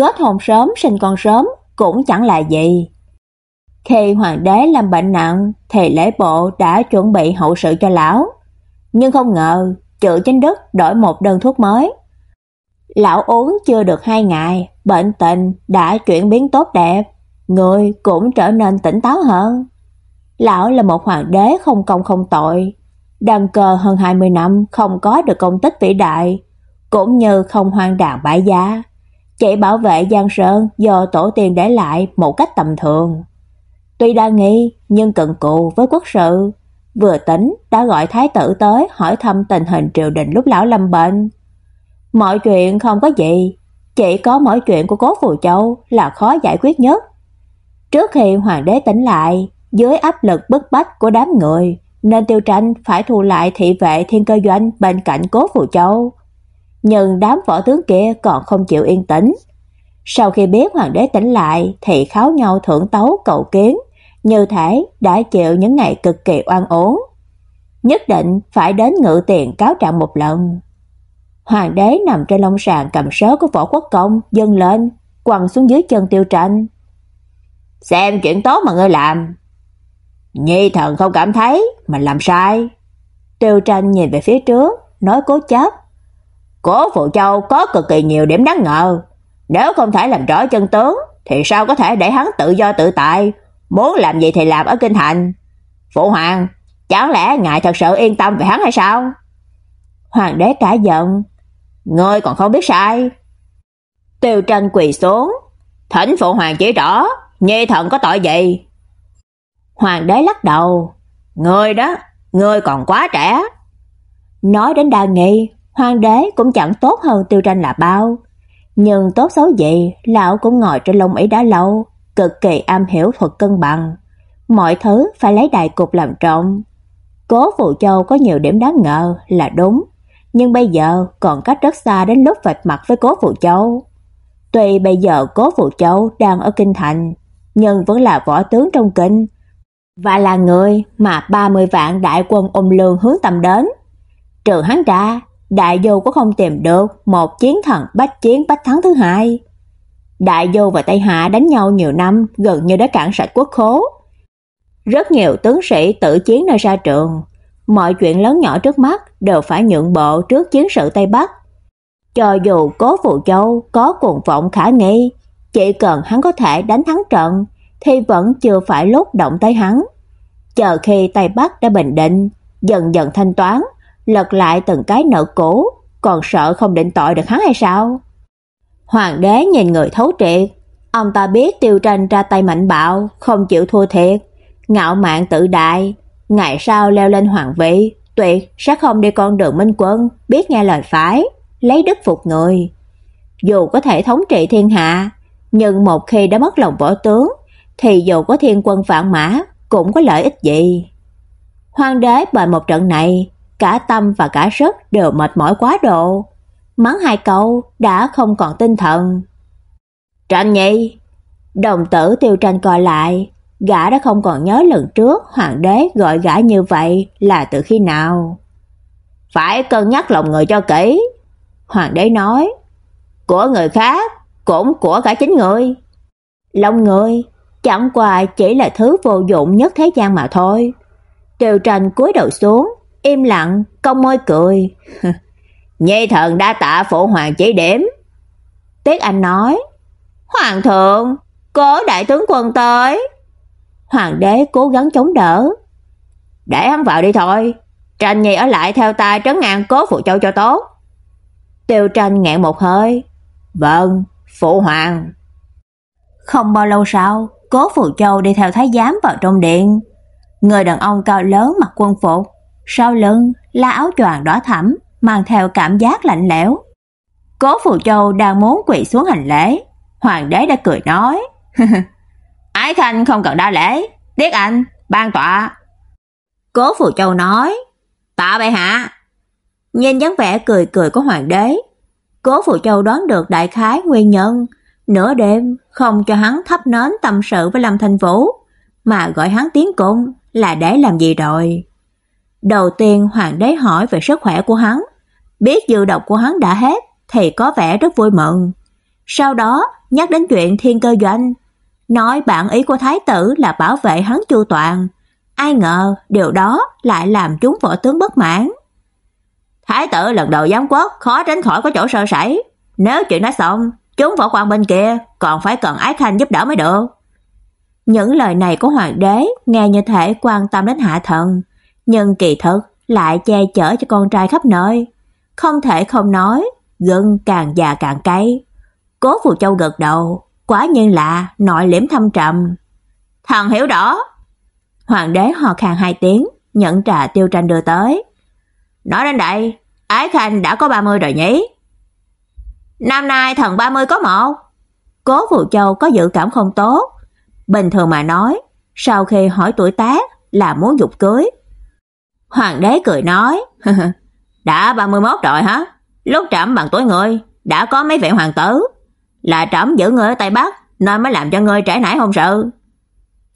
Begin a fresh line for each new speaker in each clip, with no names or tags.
kết hôn sớm sinh con sớm cũng chẳng là gì. Khi hoàng đế lâm bệnh nặng thì lễ bộ đã chuẩn bị hậu sự cho lão, nhưng không ngờ chữ chính đức đổi một đơn thuốc mới. Lão uống chưa được hai ngày, bệnh tình đã chuyển biến tốt đẹp, người cũng trở nên tỉnh táo hơn. Lão là một hoàng đế không công không tội, đăng cơ hơn 20 năm không có được công tích vĩ đại, cũng như không hoang đàn bãi giá chỉ bảo vệ Giang Sơn do tổ tiên để lại một cách tầm thường. Tuy đa nghi nhưng cận cù với quốc sự, vừa tính đã gọi thái tử tới hỏi thăm tình hình triều đình lúc lão lâm bệnh. Mọi chuyện không có gì, chỉ có mỗi chuyện của Cố Phù Châu là khó giải quyết nhất. Trước khi hoàng đế tỉnh lại, dưới áp lực bức bách của đám người, nên Tiêu Tranh phải thu lại thị vệ thiên cơ doanh bên cạnh Cố Phù Châu. Nhưng đám võ tướng kia còn không chịu yên tĩnh. Sau khi biết hoàng đế tỉnh lại thì kháo nhau thưởng tấu cầu kiến, như thể đã chịu những ngày cực kỳ oan uổng. Nhất định phải đến ngự tiền cáo trạng một lần. Hoàng đế nằm trên lông sàn cầm sớ của võ quốc công dâng lên, quằn xuống dưới chân Tiêu Tranh. "Xem chuyện tốt mà ngươi làm." Nhi thần không cảm thấy, mà làm sai. Tiêu Tranh nhìn về phía trước, nói cố chấp. Cố Phụ Châu có cực kỳ nhiều điểm đáng ngờ, nếu không thể làm rõ chân tướng thì sao có thể để hắn tự do tự tại, muốn làm gì thì làm ở kinh thành. Phụ hoàng, chẳng lẽ ngài thật sự yên tâm về hắn hay sao? Hoàng đế cả giận, ngươi còn không biết sai. Tiêu Tranh quỳ xuống, thỉnh phụ hoàng chỉ rõ, Nhi thần có tội gì? Hoàng đế lắc đầu, ngươi đó, ngươi còn quá trẻ. Nói đến đa nghi, hoàng đế cũng chẳng tốt hơn Tiêu Tranh là bao, nhưng tốt xấu gì, lão cũng ngồi trên lông ấy đã lâu, cực kỳ am hiểu thuật cân bằng, mọi thứ phải lấy đại cục làm trọng. Cố Phụ Châu có nhiều điểm đáng ngờ là đúng, nhưng bây giờ còn cách rất xa đến lúc vạch mặt với Cố Phụ Châu. Tuy bây giờ Cố Phụ Châu đang ở kinh thành, nhưng vẫn là võ tướng trong kinh và là người mà 30 vạn đại quân ôm lương hướng tầm đến. Trừ hắn ra, đại vô cũng không tìm được một chiến thần bách chiến bách thắng thứ hai. Đại vô và Tây Hạ đánh nhau nhiều năm, gần như đã cạn sạch quốc khố. Rất nhiều tướng sĩ tự chiến nơi xa trường, mọi chuyện lớn nhỏ trước mắt đều phải nhượng bộ trước chiến sự Tây Bắc. Cho dù Cố Phù Châu có cuồng vọng khả nghi, chỉ cần hắn có thể đánh thắng trận thì vẫn chưa phải lúc động tới hắn. Chờ khi Tây Bắc đã bình định, dần dần thanh toán, lật lại từng cái nợ cũ, còn sợ không định tội được hắn hay sao? Hoàng đế nhìn người thấu triệt, ông ta biết Tiêu Tranh ra tay mạnh bạo, không chịu thua thiệt, ngạo mạn tự đại, ngày sau leo lên hoàng vị, tuyệt sẽ không đi con đường minh quân, biết nghe lời phải, lấy đức phục người. Dù có thể thống trị thiên hạ, nhưng một khi đã mất lòng võ tướng, thì dù có thiên quân vạn mã cũng có lợi ích gì. Hoàng đế bởi một trận này, cả tâm và cả sức đều mệt mỏi quá độ. Mắng hai câu đã không còn tinh thần. Tranh nhi, đồng tử tiêu tranh coi lại, gã đã không còn nhớ lần trước hoàng đế gọi gã như vậy là từ khi nào. Phải cân nhắc lòng người cho kỹ. Hoàng đế nói, của người khác cũng của cả chính người. Lòng người chẳng qua chỉ là thứ vô dụng nhất thế gian mà thôi. Tiêu Tranh cúi đầu xuống, im lặng, cong môi cười. Nhi thần đã tạ phụ hoàng chỉ điểm. Tiết Anh nói, Hoàng thượng, cố đại tướng quân tới. Hoàng đế cố gắng chống đỡ. Để hắn vào đi thôi, Tranh Nhi ở lại theo ta trấn ngang cố phụ châu cho tốt. Tiêu Tranh ngẹn một hơi. Vâng, phụ hoàng. Không bao lâu sau, Cố Phù Châu đi theo thái giám vào trong điện. Người đàn ông cao lớn mặc quân phục, sau lưng là áo choàng đỏ thẫm, mang theo cảm giác lạnh lẽo. Cố Phù Châu đang muốn quỳ xuống hành lễ, Hoàng đế đã cười nói, Ái Khanh không cần đa lễ, tiếc Anh, ban tọa. Cố Phù Châu nói, tạ bệ hạ. Nhìn dáng vẻ cười cười của hoàng đế, Cố Phù Châu đoán được đại khái nguyên nhân, nửa đêm không cho hắn thắp nến tâm sự với Lâm thành Vũ, mà gọi hắn tiến cung là để làm gì rồi? Đầu tiên hoàng đế hỏi về sức khỏe của hắn, biết dư độc của hắn đã hết thì có vẻ rất vui mừng. Sau đó nhắc đến chuyện thiên cơ doanh, nói bản ý của thái tử là bảo vệ hắn chu toàn. Ai ngờ điều đó lại làm chúng võ tướng bất mãn. Thái tử lần đầu giám quốc khó tránh khỏi có chỗ sơ sẩy. Nếu chuyện đã xong, chúng võ quan bên kia còn phải cần ái khanh giúp đỡ mới được. Những lời này của hoàng đế nghe như thể quan tâm đến hạ thần, nhưng kỳ thực lại che chở cho con trai khắp nơi. Không thể không nói, gân càng già càng cay. Cố Phù Châu gật đầu, quá nhiên lạ, nội liễm thâm trầm. Thần hiểu rõ. Hoàng đế hò khan hai tiếng, nhận trà tiêu tranh đưa tới. Nói đến đây, Ái Khanh đã có 30 rồi nhỉ? Năm nay thần 30 có một. Cố Phù Châu có dự cảm không tốt. Bình thường mà nói, sau khi hỏi tuổi tác là muốn dục cưới. Hoàng đế cười nói, đã 31 rồi hả? Lúc trẫm bằng tuổi ngươi đã có mấy vị hoàng tử. Là trẫm giữ người ở Tây Bắc, nên mới làm cho ngươi trải nải hôn sự.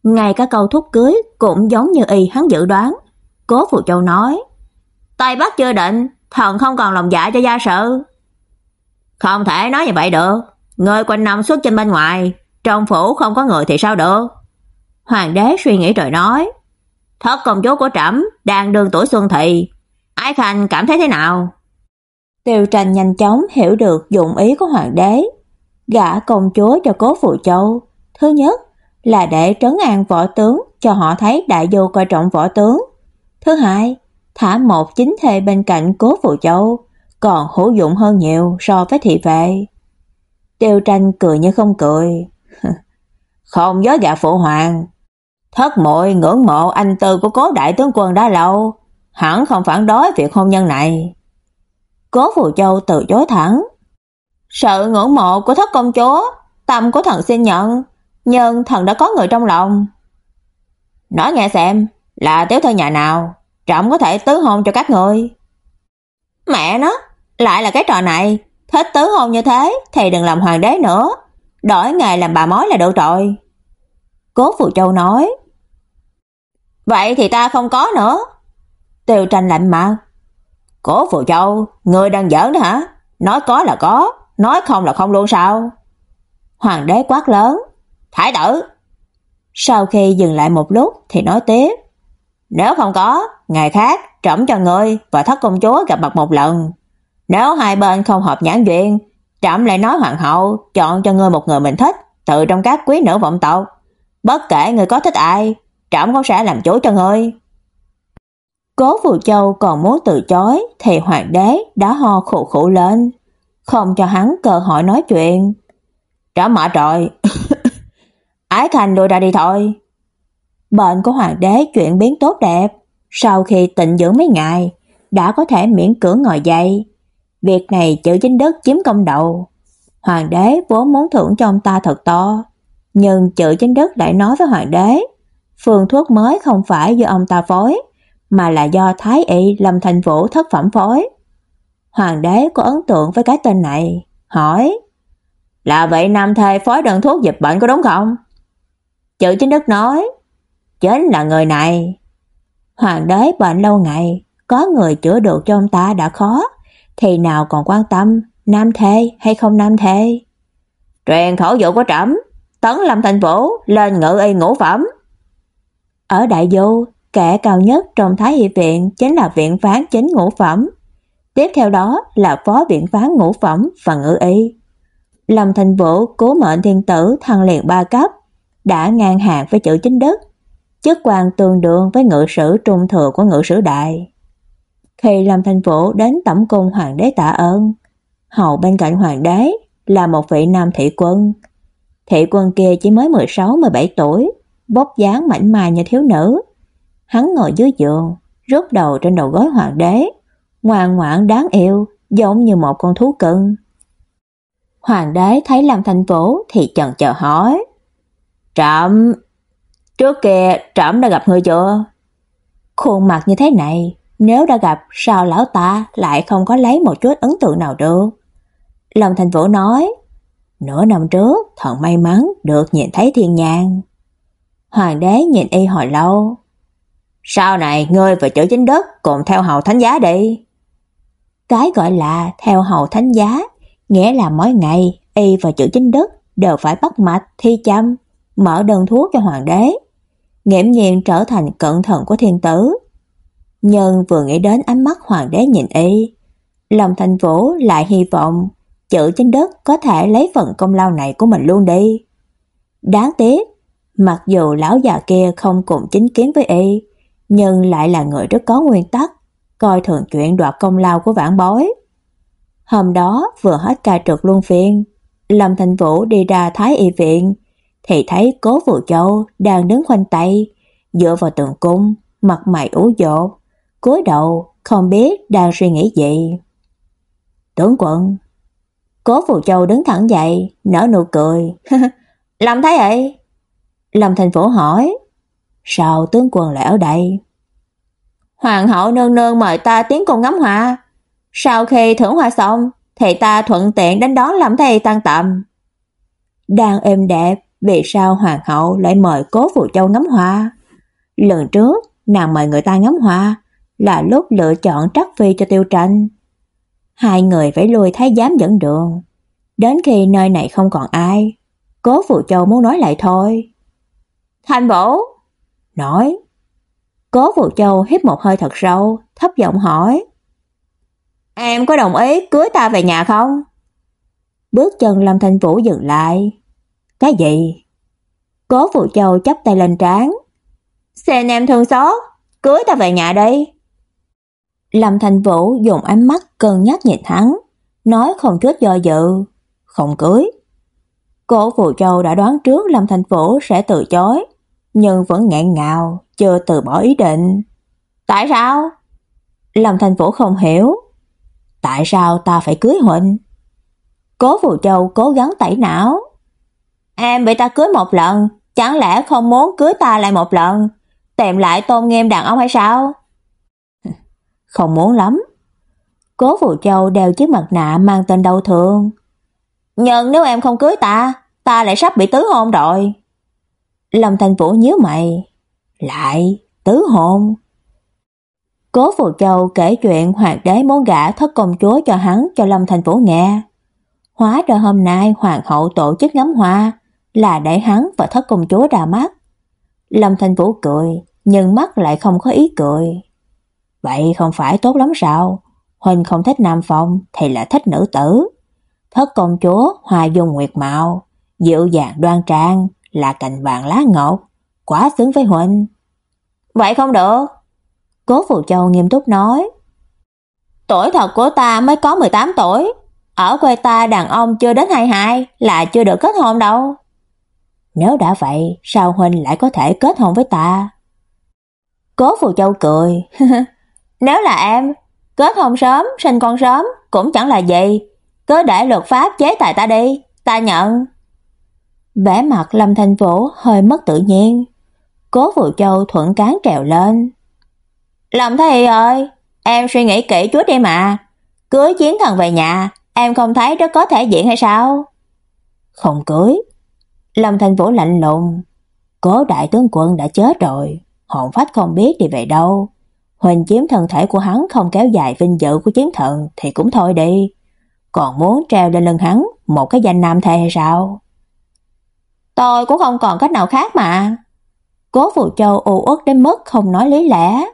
Ngay cả câu thúc cưới cũng giống như y hắn dự đoán. Cố Phù Châu nói, Tây Bắc chưa định, thần không còn lòng dạ cho gia sự. Không thể nói như vậy được, Ngươi quanh năm suốt trên bên ngoài, trong phủ không có người thì sao được? Hoàng đế suy nghĩ rồi nói, thất công chúa của trẫm đang đương tuổi xuân thị, Ái Khanh cảm thấy thế nào? Tiêu trần nhanh chóng hiểu được dụng ý của hoàng đế, gả công chúa cho Cố Phụ Châu. Thứ nhất là để trấn an võ tướng cho họ thấy đại vô coi trọng võ tướng. Thứ hai, thả một chính thê bên cạnh Cố Phụ Châu còn hữu dụng hơn nhiều so với thị vệ. Tiêu Tranh cười như không cười. không dối gạ phụ hoàng. Thất muội ngưỡng mộ anh tư của cố đại tướng quân đã lâu, hẳn không phản đối việc hôn nhân này. Cố Phù Châu từ chối thẳng. Sự ngưỡng mộ của thất công chúa, tâm của thần xin nhận, nhưng thần đã có người trong lòng. Nói nghe xem, là tiểu thư nhà nào, trọng có thể tứ hôn cho các người. Mẹ nó, lại là cái trò này, thích tứ hôn như thế thì đừng làm hoàng đế nữa, đổi ngày làm bà mối là được rồi. Cố Phù Châu nói. Vậy thì ta không có nữa. Tiêu tranh lạnh mặt. Cố Phù Châu, ngươi đang giỡn đó hả? Nói có là có, nói không là không luôn sao? Hoàng đế quát lớn. Thái tử! Sau khi dừng lại một lúc thì nói tiếp. Nếu không có, ngày khác trẫm cho ngươi và thất công chúa gặp mặt một lần. Nếu hai bên không hợp nhãn duyên, trẫm lại nói hoàng hậu chọn cho ngươi một người mình thích từ trong các quý nữ vọng tộc. Bất kể ngươi có thích ai, trẫm không sẽ làm chủ cho ngươi. Cố Phù Châu còn muốn từ chối thì hoàng đế đã ho khụ khụ lên, không cho hắn cơ hội nói chuyện. Trẫm mệt rồi. Ái Khanh đưa ra đi thôi. Bệnh của hoàng đế chuyển biến tốt đẹp, sau khi tịnh dưỡng mấy ngày, đã có thể miễn cưỡng ngồi dậy. Việc này chữ chính đức chiếm công đầu. Hoàng đế vốn muốn thưởng cho ông ta thật to, nhưng chữ chính đức lại nói với hoàng đế, phương thuốc mới không phải do ông ta phối, mà là do Thái y Lâm Thành Vũ thất phẩm phối. Hoàng đế có ấn tượng với cái tên này, hỏi: "Là vậy nam thê phối đơn thuốc dịch bệnh có đúng không?" Chữ chính đức nói: "Chính là người này." Hoàng đế bệnh lâu ngày, có người chữa được cho ông ta đã khó, thì nào còn quan tâm nam thê hay không nam thê. Truyền khẩu dụ của trẫm, tấn Lâm Thành Vũ lên ngự y ngũ phẩm. Ở Đại vô kẻ cao nhất trong Thái Y viện chính là viện phán chính ngũ phẩm. Tiếp theo đó là phó viện phán ngũ phẩm và ngự y. Lâm Thành Vũ cố mệnh thiên tử thăng liền ba cấp, đã ngang hàng với chữ chính đức, chức quan tương đương với ngự sử trung thừa của ngự sử đại. Khi Lâm Thành Vũ đến tẩm cung hoàng đế tạ ơn, hầu bên cạnh hoàng đế là một vị nam thị quân. Thị quân kia chỉ mới 16-17 tuổi, bóp dáng mảnh mai như thiếu nữ. Hắn ngồi dưới giường, rút đầu trên đầu gối hoàng đế, ngoan ngoãn đáng yêu, giống như một con thú cưng. Hoàng đế thấy Lâm Thanh Vũ thì chần chờ hỏi: "Trẫm, trước kia trẫm đã gặp người chưa?" Khuôn mặt như thế này, nếu đã gặp sao lão ta lại không có lấy một chút ấn tượng nào được? Lâm Thanh Vũ nói: "Nửa năm trước, thần may mắn được nhìn thấy thiên nhàn." Hoàng đế nhìn y hồi lâu. "Sau này ngươi và chữ chính đất cùng theo hầu thánh giá đi." Cái gọi là theo hầu thánh giá nghĩa là mỗi ngày y và chữ chính đất đều phải bắt mạch thi châm, mở đơn thuốc cho hoàng đế, nghiễm nhiên trở thành cận thần của thiên tử. Nhưng vừa nghĩ đến ánh mắt hoàng đế nhìn y, lòng thành vũ lại hy vọng chữ chính đất có thể lấy phần công lao này của mình luôn đi. Đáng tiếc, mặc dù lão già kia không cùng chính kiến với y, nhưng lại là người rất có nguyên tắc, coi thường chuyện đoạt công lao của vãn bối. Hôm đó vừa hết ca trực luân phiên, Lâm Thành Vũ đi ra Thái Y viện, thì thấy Cố Vũ Châu đang đứng khoanh tay, dựa vào tường cung, mặt mày ủ dột, cúi đầu không biết đang suy nghĩ gì. Tướng quận Cố Vũ Châu đứng thẳng dậy, nở nụ cười. Lâm thấy vậy? Lâm Thành Phổ hỏi. Sao tướng quân lại ở đây? Hoàng hậu nương nương mời ta tiến cùng ngắm hoa. Sau khi thưởng hoa xong, thì ta thuận tiện đến đón làm thầy tăng tạm Đang êm đẹp, vì sao hoàng hậu lại mời cố phụ châu ngắm hoa? Lần trước, nàng mời người ta ngắm hoa, là lúc lựa chọn trắc phi cho tiêu tranh. Hai người phải lùi thái giám dẫn đường. Đến khi nơi này không còn ai, cố phụ châu muốn nói lại thôi. Thanh Vũ! Nói. Cố phụ châu hít một hơi thật sâu, thấp giọng hỏi. Em có đồng ý cưới ta về nhà không? Bước chân Lâm Thanh Vũ dừng lại. Cái gì? Cố Phụ Châu chắp tay lên trán. Xem em thương xót, cưới ta về nhà đi. Lâm Thanh Vũ dùng ánh mắt cân nhắc nhìn hắn, nói không chút do dự, không cưới. Cố Phụ Châu đã đoán trước Lâm Thanh Vũ sẽ từ chối, nhưng vẫn ngạn ngào, chưa từ bỏ ý định. Tại sao? Lâm thành Vũ không hiểu, tại sao ta phải cưới huynh? Cố Phù Châu cố gắng tẩy não. Em bị ta cưới một lần, chẳng lẽ không muốn cưới ta lại một lần, tìm lại tôn nghiêm đàn ông hay sao? Không muốn lắm. Cố Phù Châu đeo chiếc mặt nạ mang tên đau thương. Nhưng nếu em không cưới ta, ta lại sắp bị tứ hôn rồi. Lâm Thành Vũ nhíu mày. Lại, tứ hôn. Cố Phù Châu kể chuyện hoàng đế muốn gả thất công chúa cho hắn cho Lâm Thành Vũ nghe. Hóa ra hôm nay hoàng hậu tổ chức ngắm hoa là để hắn và thất công chúa ra mắt. Lâm Thành Vũ cười, nhưng mắt lại không có ý cười. Vậy không phải tốt lắm sao? Huynh không thích nam phong thì lại thích nữ tử. Thất công chúa hòa dung nguyệt mạo, dịu dàng đoan trang, là cành vàng lá ngọt quá xứng với Huynh. Vậy không được. Cố Phù Châu nghiêm túc nói. Tuổi thật của ta mới có 18 tuổi, ở quê ta đàn ông chưa đến 22 là chưa được kết hôn đâu. Nếu đã vậy, sao huynh lại có thể kết hôn với ta? Cố Phù Châu cười. Nếu là em, kết hôn sớm, sinh con sớm cũng chẳng là gì, cứ để luật pháp chế tài ta đi, ta nhận. Vẻ mặt Lâm thành Vũ hơi mất tự nhiên. Cố Vũ Châu thuận cán trèo lên. Lâm Thầy ơi, em suy nghĩ kỹ chút đi mà. Cưới chiến thần về nhà, em không thấy rất có thể diện hay sao? Không cưới. Lâm thành Vũ lạnh lùng. Cố đại tướng quân đã chết rồi, hồn phách không biết đi về đâu. Huỳnh chiếm thân thể của hắn không kéo dài vinh dự của chiến thần thì cũng thôi đi. Còn muốn treo lên lưng hắn một cái danh nam thề hay sao? Tôi cũng không còn cách nào khác mà. Cố Phù Châu ủ ức đến mức không nói lý lẽ.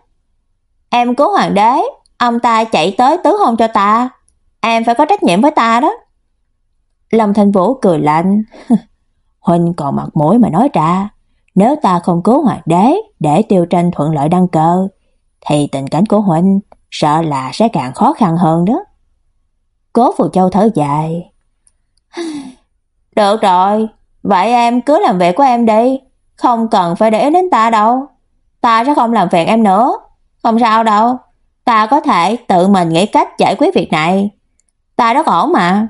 Em cứu hoàng đế, ông ta chạy tới tứ hôn cho ta, em phải có trách nhiệm với ta đó. Lâm Thanh Vũ cười lạnh, huynh còn mặt mũi mà nói ra, nếu ta không cứu hoàng đế để tiêu tranh thuận lợi đăng cơ, thì tình cảnh của huynh sợ là sẽ càng khó khăn hơn đó. Cố Phù Châu thở dài. Được rồi, vậy em cứ làm việc của em đi, không cần phải để ý đến ta đâu. Ta sẽ không làm phiền em nữa. Không sao đâu, ta có thể tự mình nghĩ cách giải quyết việc này. Ta rất ổn mà.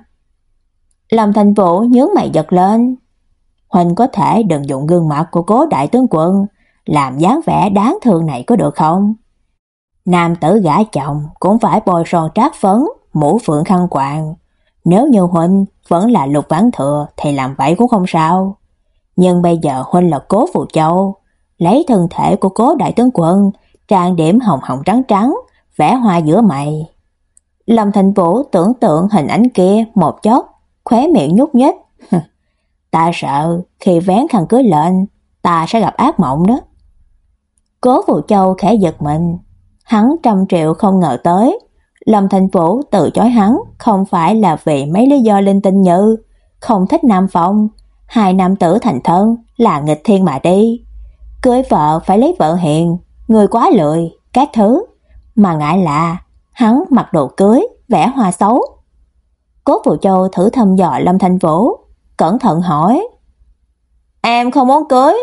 Lâm Thành Vũ nhướng mày giật lên. Huynh có thể đừng dùng gương mặt của cố đại tướng quân làm dáng vẻ đáng thương này có được không? Nam tử gả chồng cũng phải bôi son trát phấn, mũ phượng khăn quàng. Nếu như huynh vẫn là lục ván thừa thì làm vậy cũng không sao. Nhưng bây giờ huynh là cố phụ châu, lấy thân thể của cố đại tướng quân, trang điểm hồng hồng trắng trắng, vẽ hoa giữa mày. Lâm Thành Vũ tưởng tượng hình ảnh kia một chốc, khóe miệng nhúc nhích. ta sợ khi vén khăn cưới lên, ta sẽ gặp ác mộng đó. Cố Vũ Châu khẽ giật mình, hắn trăm triệu không ngờ tới, Lâm Thành Vũ từ chối hắn không phải là vì mấy lý do linh tinh như không thích Nam Phong, hai nam tử thành thân là nghịch thiên mà đi. Cưới vợ phải lấy vợ hiền, người quá lười, các thứ, mà ngại là hắn mặc đồ cưới, vẽ hoa xấu. Cố Vũ Châu thử thăm dò Lâm Thành Vũ, cẩn thận hỏi: "Em không muốn cưới,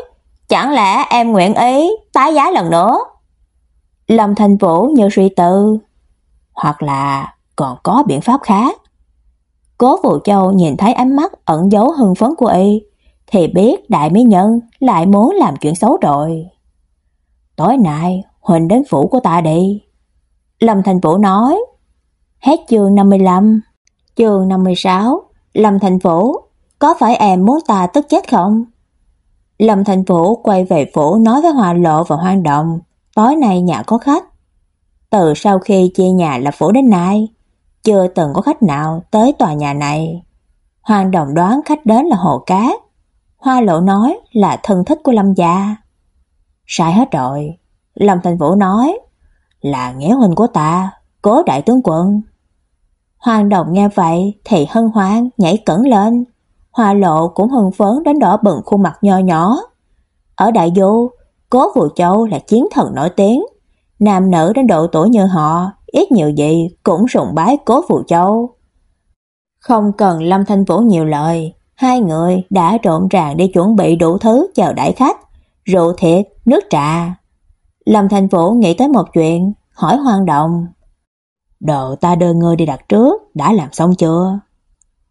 chẳng lẽ em nguyện ý tái giá lần nữa?" Lâm Thành Vũ như suy tư, hoặc là còn có biện pháp khác. Cố Vũ Châu nhìn thấy ánh mắt ẩn giấu hưng phấn của y, thì biết đại mỹ nhân lại muốn làm chuyện xấu rồi. Tối nay, Huỳnh đến phủ của ta đi. Lâm Thành Vũ nói. Hết chương 55. Chương 56. Lâm Thành Vũ, có phải em muốn ta tức chết không? Lâm Thành Vũ quay về phủ nói với Hoa Lộ và Hoang Động, tối nay nhà có khách. Từ sau khi chia nhà là phủ đến nay, chưa từng có khách nào tới tòa nhà này. Hoàng Đồng đoán khách đến là Hồ Cát. Hoa Lộ nói là thân thích của Lâm gia. Sai hết rồi. Lâm Thành Vũ nói là nghĩa huynh của ta, cố đại tướng quân. Hoàng Đồng nghe vậy thì hân hoan nhảy cẩn lên. Hoa Lộ cũng hưng phấn đến đỏ bừng khuôn mặt nho nhỏ. Ở Đại Du, Cố Vũ Châu là chiến thần nổi tiếng, nam nữ đến độ tuổi như họ, ít nhiều gì cũng sùng bái Cố Phù Châu. Không cần Lâm Thanh Vũ nhiều lời, hai người đã trộn ràng đi chuẩn bị đủ thứ chờ đãi khách, rượu thịt, nước trà. Lâm Thanh Vũ nghĩ tới một chuyện, hỏi Hoang Động. Đồ ta đưa ngươi đi đặt trước, đã làm xong chưa?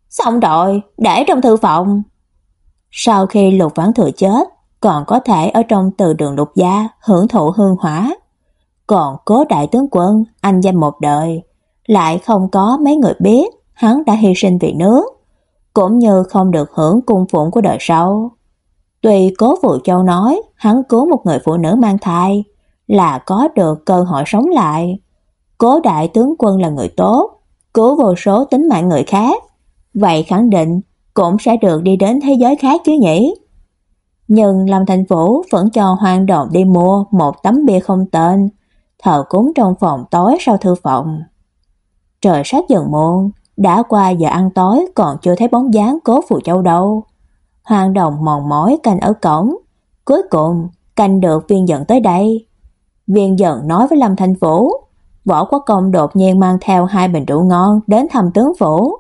Xong rồi, để trong thư phòng. Sau khi Lục Vãn Thừa chết, còn có thể ở trong từ đường lục gia hưởng thụ hương hỏa. Còn cố đại tướng quân, anh danh một đời, lại không có mấy người biết hắn đã hy sinh vì nước, cũng như không được hưởng cung phụng của đời sau. Tuy cố phụ châu nói hắn cứu một người phụ nữ mang thai là có được cơ hội sống lại. Cố đại tướng quân là người tốt, cứu vô số tính mạng người khác, vậy khẳng định cũng sẽ được đi đến thế giới khác chứ nhỉ? Nhưng Lâm Thành Vũ vẫn cho hoàng Đồng đi mua một tấm bia không tên, thờ cúng trong phòng tối sau thư phòng. Trời sát dần muộn, đã qua giờ ăn tối còn chưa thấy bóng dáng cố phụ châu đâu. Hoàng Đồng mòn mỏi canh ở cổng, cuối cùng canh được viên dẫn tới đây. Viên dẫn nói với Lâm Thành Vũ, võ quốc công đột nhiên mang theo hai bình rượu ngon đến thăm tướng phủ,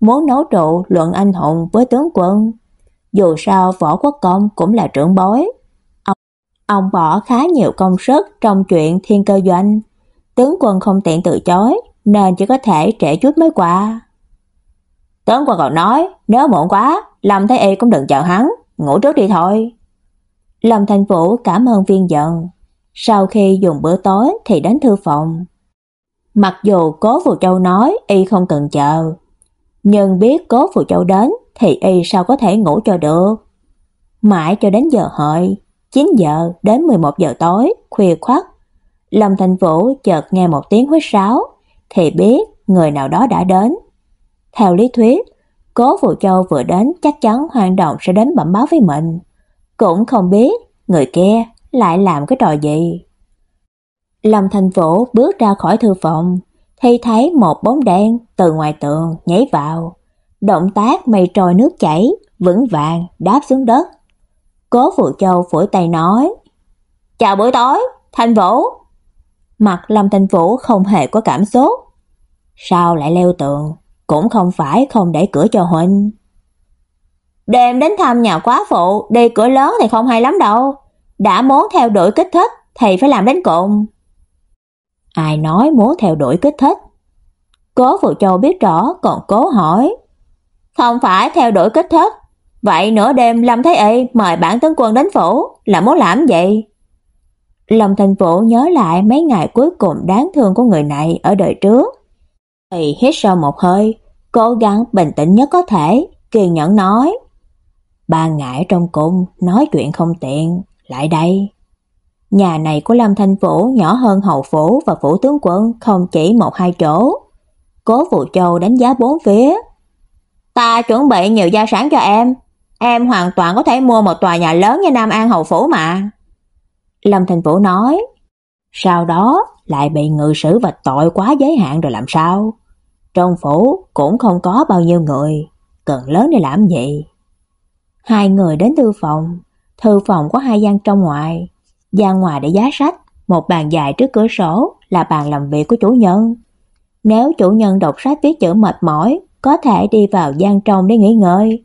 muốn nấu rượu luận anh hùng với tướng quân. Dù sao võ quốc công cũng là trưởng bối. Ông, bỏ khá nhiều công sức trong chuyện thiên cơ doanh. Tướng quân không tiện từ chối, nên chỉ có thể trễ chút mới qua. Tướng quân còn nói, nếu muộn quá, Lâm Thái Y cũng đừng chờ hắn, ngủ trước đi thôi. Lâm Thành Vũ cảm ơn viên giận. Sau khi dùng bữa tối thì đến thư phòng. Mặc dù Cố Phù Châu nói y không cần chờ, nhưng biết Cố Phù Châu đến thì y sao có thể ngủ cho được. Mãi cho đến giờ hợi, 9 giờ đến 11 giờ tối, khuya khoắt, Lâm Thành Vũ chợt nghe một tiếng huýt sáo, thì biết người nào đó đã đến. Theo lý thuyết, Cố Vũ Châu vừa đến chắc chắn Hoàng Động sẽ đến bẩm báo với mình. Cũng không biết người kia lại làm cái trò gì. Lâm Thành Vũ bước ra khỏi thư phòng, thì thấy một bóng đen từ ngoài tường nhảy vào. Động tác mây trôi nước chảy, vững vàng đáp xuống đất. Cố phụ Châu phủi tay nói: "Chào buổi tối, thanh Vũ." Mặt Lâm thanh Vũ không hề có cảm xúc. Sao lại leo tường, cũng không phải không để cửa cho huynh. Đêm đến thăm nhà quá phụ, đi cửa lớn thì không hay lắm đâu. Đã muốn theo đuổi kích thích thì phải làm đến cùng. Ai nói muốn theo đuổi kích thích? Cố Phụ Châu biết rõ còn cố hỏi. Không phải theo đuổi kích thích Vậy nửa đêm Lâm Thái Y mời bản tướng quân đến phủ là muốn làm gì? Lâm Thành Vũ nhớ lại mấy ngày cuối cùng đáng thương của người này ở đời trước. Thì hít sâu một hơi, cố gắng bình tĩnh nhất có thể, kiên nhẫn nói. Ba ngại trong cung, nói chuyện không tiện, lại đây. Nhà này của Lâm Thanh Vũ nhỏ hơn hầu phủ và phủ tướng quân không chỉ một hai chỗ. Cố Phụ Châu đánh giá bốn phía. Ta chuẩn bị nhiều gia sản cho em, em hoàn toàn có thể mua một tòa nhà lớn như Nam An hầu phủ mà. Lâm Thành Vũ nói, sau đó lại bị ngự sử và tội quá giới hạn rồi làm sao? Trong phủ cũng không có bao nhiêu người, cần lớn để làm gì? Hai người đến thư phòng, thư phòng có hai gian trong ngoài, gian ngoài để giá sách, một bàn dài trước cửa sổ là bàn làm việc của chủ nhân. Nếu chủ nhân đọc sách viết chữ mệt mỏi, có thể đi vào gian trong để nghỉ ngơi.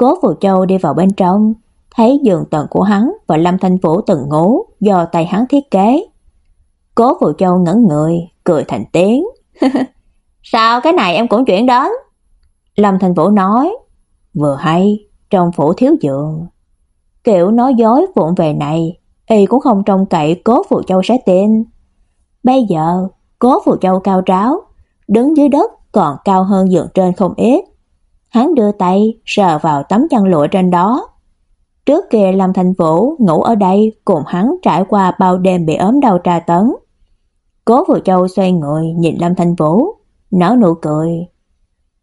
Cố Phù Châu đi vào bên trong, thấy giường tầng của hắn và Lâm Thanh Vũ từng ngủ do tay hắn thiết kế. Cố Phù Châu ngẩn người, cười thành tiếng. Sao cái này em cũng chuyển đến? Lâm Thanh Vũ nói, vừa hay, trong phủ thiếu giường. Kiểu nói dối vụng về này, y cũng không trông cậy Cố Phù Châu sẽ tin. Bây giờ, Cố Phù Châu cao ráo, đứng dưới đất còn cao hơn giường trên không ít. Hắn đưa tay sờ vào tấm chăn lụa trên đó. Trước kia Lâm Thành Vũ ngủ ở đây cùng hắn trải qua bao đêm bị ốm đau tra tấn. Cố Vũ Châu xoay người nhìn Lâm Thành Vũ, nở nụ cười.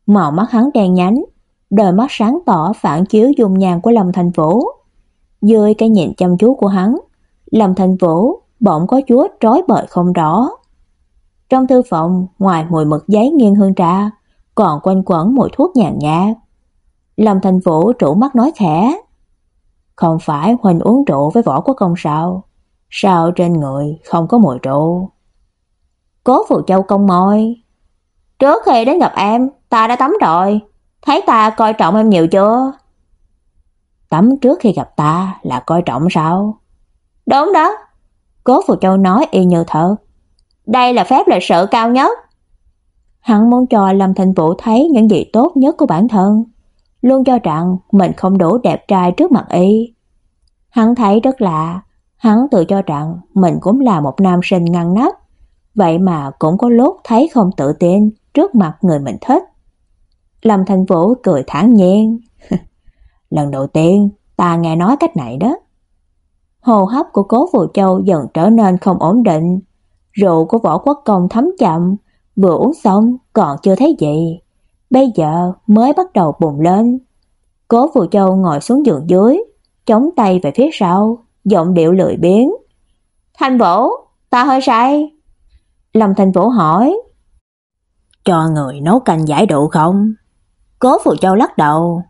Màu mắt hắn đen nhánh, đôi mắt sáng tỏ phản chiếu dung nhan của Lâm Thành Vũ. Dưới cái nhìn chăm chú của hắn, Lâm Thành Vũ bỗng có chút trói bời không rõ. Trong thư phòng, ngoài mùi mực giấy nghiêng hương trà, còn quanh quẩn mùi thuốc nhàn nhạt. Lâm Thành Vũ trụ mắt nói khẽ. Không phải Huỳnh uống rượu với võ quốc công sao? Sao trên người không có mùi rượu? Cố Phù Châu công môi. Trước khi đến gặp em, ta đã tắm rồi. Thấy ta coi trọng em nhiều chưa? Tắm trước khi gặp ta là coi trọng sao? Đúng đó. Cố Phù Châu nói y như thật. Đây là phép lịch sự cao nhất. Hắn muốn cho Lâm Thành Vũ thấy những gì tốt nhất của bản thân, luôn cho rằng mình không đủ đẹp trai trước mặt y. Hắn thấy rất lạ, hắn tự cho rằng mình cũng là một nam sinh ngăn nắp, vậy mà cũng có lúc thấy không tự tin trước mặt người mình thích. Lâm Thành Vũ cười thản nhiên. Lần đầu tiên ta nghe nói cách này đó. Hồ hấp của Cố Phù Châu dần trở nên không ổn định, rượu của Võ Quốc Công thấm chậm, vừa uống xong còn chưa thấy gì, bây giờ mới bắt đầu bùng lên. Cố Phù Châu ngồi xuống giường dưới, chống tay về phía sau, giọng điệu lười biếng. "Thanh Vũ, ta hơi say." Lâm Thanh Vũ hỏi. "Cho người nấu canh giải rượu không?" Cố Phù Châu lắc đầu.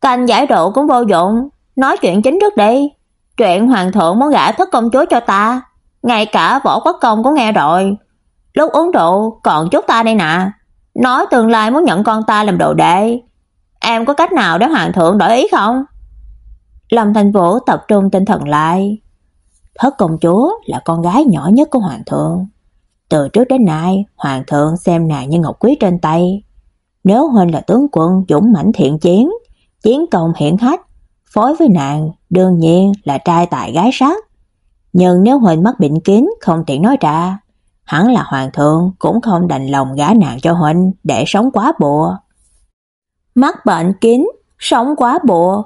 "Canh giải rượu cũng vô dụng, nói chuyện chính trước đi. Chuyện hoàng thượng muốn gả thất công chúa cho ta, ngay cả võ quốc công cũng nghe rồi. Lúc uống rượu còn chốt ta đây nè, nói tương lai muốn nhận con ta làm đồ đệ. Em có cách nào để hoàng thượng đổi ý không? Lâm Thành Vũ tập trung tinh thần lại. Thất công chúa là con gái nhỏ nhất của hoàng thượng. Từ trước đến nay, hoàng thượng xem nàng như ngọc quý trên tay. Nếu huynh là tướng quân dũng mãnh thiện chiến, chiến công hiển hách, phối với nàng đương nhiên là trai tài gái sắc. Nhưng nếu huynh mắc bệnh kín không tiện nói ra, hẳn là hoàng thượng cũng không đành lòng gả nàng cho huynh để sống quá bùa. Mắc bệnh kín, sống quá bùa.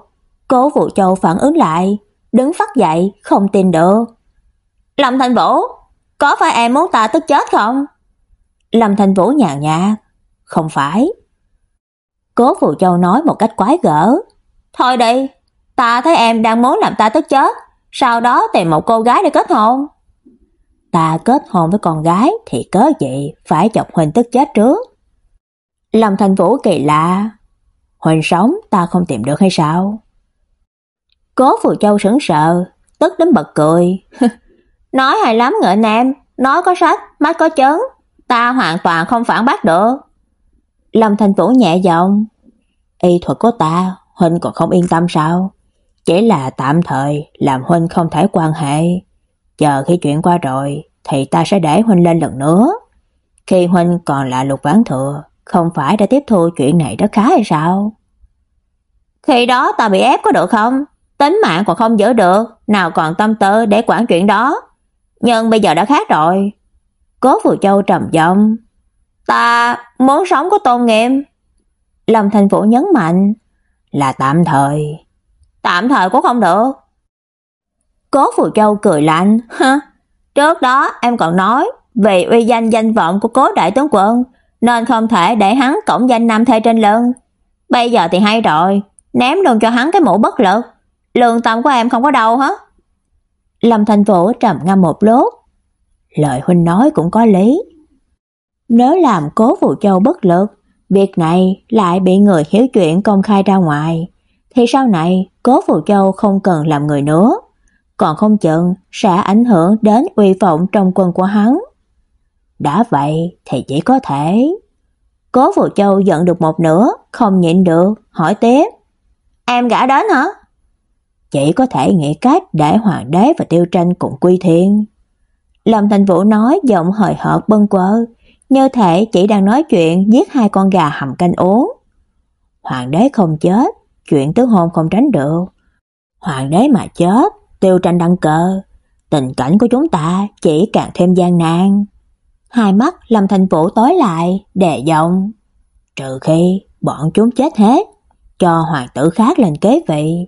Cố Vũ Châu phản ứng lại, đứng phát dậy, không tin được. Lâm Thành Vũ, có phải em muốn ta tức chết không? Lâm Thành Vũ nhàn nhạt, không phải. Cố Vũ Châu nói một cách quái gở. Thôi đi, ta thấy em đang muốn làm ta tức chết, sau đó tìm một cô gái để kết hôn. Ta kết hôn với con gái thì cớ gì phải chọc Huỳnh tức chết trước. Lâm Thành Vũ kỳ lạ, Huỳnh sống ta không tìm được hay sao? Cố Phù Châu sững sờ, tức đến bật cười. nói hay lắm ngợi nam, nói có sách, mắt có chấn, ta hoàn toàn không phản bác được. Lâm Thành Vũ nhẹ giọng, y thuật của ta, Huynh còn không yên tâm sao? Chỉ là tạm thời làm Huynh không thể quan hệ. Chờ khi chuyện qua rồi thì ta sẽ để Huynh lên lần nữa. Khi Huynh còn là lục ván thừa, không phải đã tiếp thu chuyện này rất khá hay sao? Khi đó ta bị ép có được không? Tính mạng còn không giữ được, nào còn tâm tư để quản chuyện đó. Nhưng bây giờ đã khác rồi. Cố Phù Châu trầm giọng, "Ta muốn sống có tôn nghiêm." Lâm Thành Vũ nhấn mạnh, "Là tạm thời." "Tạm thời cũng không được." Cố Phù Châu cười lạnh, "Hả? Trước đó em còn nói vì uy danh danh vọng của Cố đại tướng quân nên không thể để hắn cổng danh nam thê trên lưng. Bây giờ thì hay rồi, ném luôn cho hắn cái mũ bất lực. Lương tâm của em không có đâu hết." Lâm Thành Vũ trầm ngâm một lúc, lời huynh nói cũng có lý. Nếu làm Cố phù Châu bất lực, việc này lại bị người hiếu chuyện công khai ra ngoài, thì sau này Cố phù Châu không cần làm người nữa, còn không chừng sẽ ảnh hưởng đến uy vọng trong quân của hắn. Đã vậy thì chỉ có thể Cố Vũ Châu giận được một nửa, không nhịn được, hỏi tiếp. Em gã đến hả? Chỉ có thể nghĩ cách để hoàng đế và tiêu tranh cùng quy thiên. Lâm Thành Vũ nói giọng hời hợt bâng quơ, như thể chỉ đang nói chuyện giết hai con gà hầm canh uống. Hoàng đế không chết, chuyện tứ hôn không tránh được. Hoàng đế mà chết, tiêu tranh đăng cơ, tình cảnh của chúng ta chỉ càng thêm gian nan. Hai mắt Lâm Thành Vũ tối lại, đè giọng, trừ khi bọn chúng chết hết, cho hoàng tử khác lên kế vị.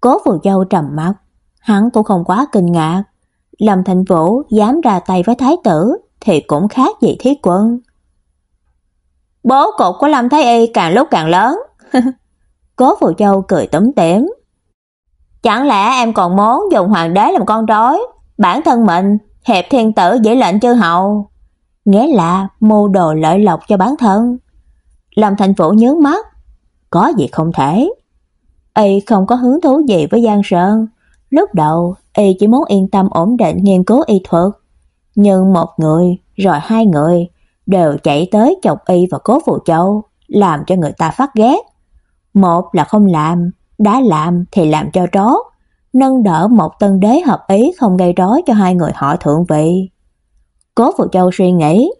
Cố Phù Châu trầm mắt, hắn cũng không quá kinh ngạc, Lâm Thành Vũ dám ra tay với thái tử thì cũng khác gì thế quân. Bố cục của Lâm Thái Y càng lúc càng lớn. Cố Phù Châu cười tủm tỉm. Chẳng lẽ em còn muốn dùng hoàng đế làm con rối, bản thân mình hẹp thiên tử dễ lệnh chư hậu, nghĩa là mưu đồ lợi lộc cho bản thân. Lâm Thành Vũ nhướng mắt, có gì không thể. Y không có hứng thú gì với Giang Sơn, lúc đầu y chỉ muốn yên tâm ổn định nghiên cứu y thuật, nhưng một người rồi hai người đều chạy tới chọc y và Cố Phù Châu, làm cho người ta phát ghét. Một là không làm, đã làm thì làm cho rõ, nâng đỡ một tân đế hợp ý không gây rối cho hai người họ thượng vị. Cố Phù Châu suy nghĩ,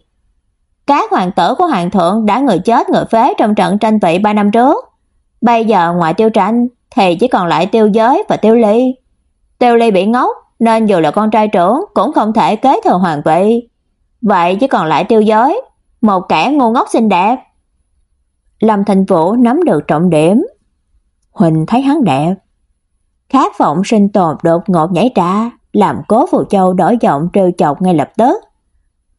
các hoàng tử của hoàng thượng đã người chết người phế trong trận tranh vị 3 năm trước. Bây giờ ngoài tiêu tranh thì chỉ còn lại tiêu giới và tiêu ly. Tiêu ly bị ngốc nên dù là con trai trưởng cũng không thể kế thừa hoàng vị. Vậy chỉ còn lại tiêu giới, một kẻ ngu ngốc xinh đẹp. Lâm Thành Vũ nắm được trọng điểm. Huỳnh thấy hắn đẹp. Khát vọng sinh tồn đột ngột nhảy ra, làm Cố Phù Châu đổi giọng trêu chọc ngay lập tức.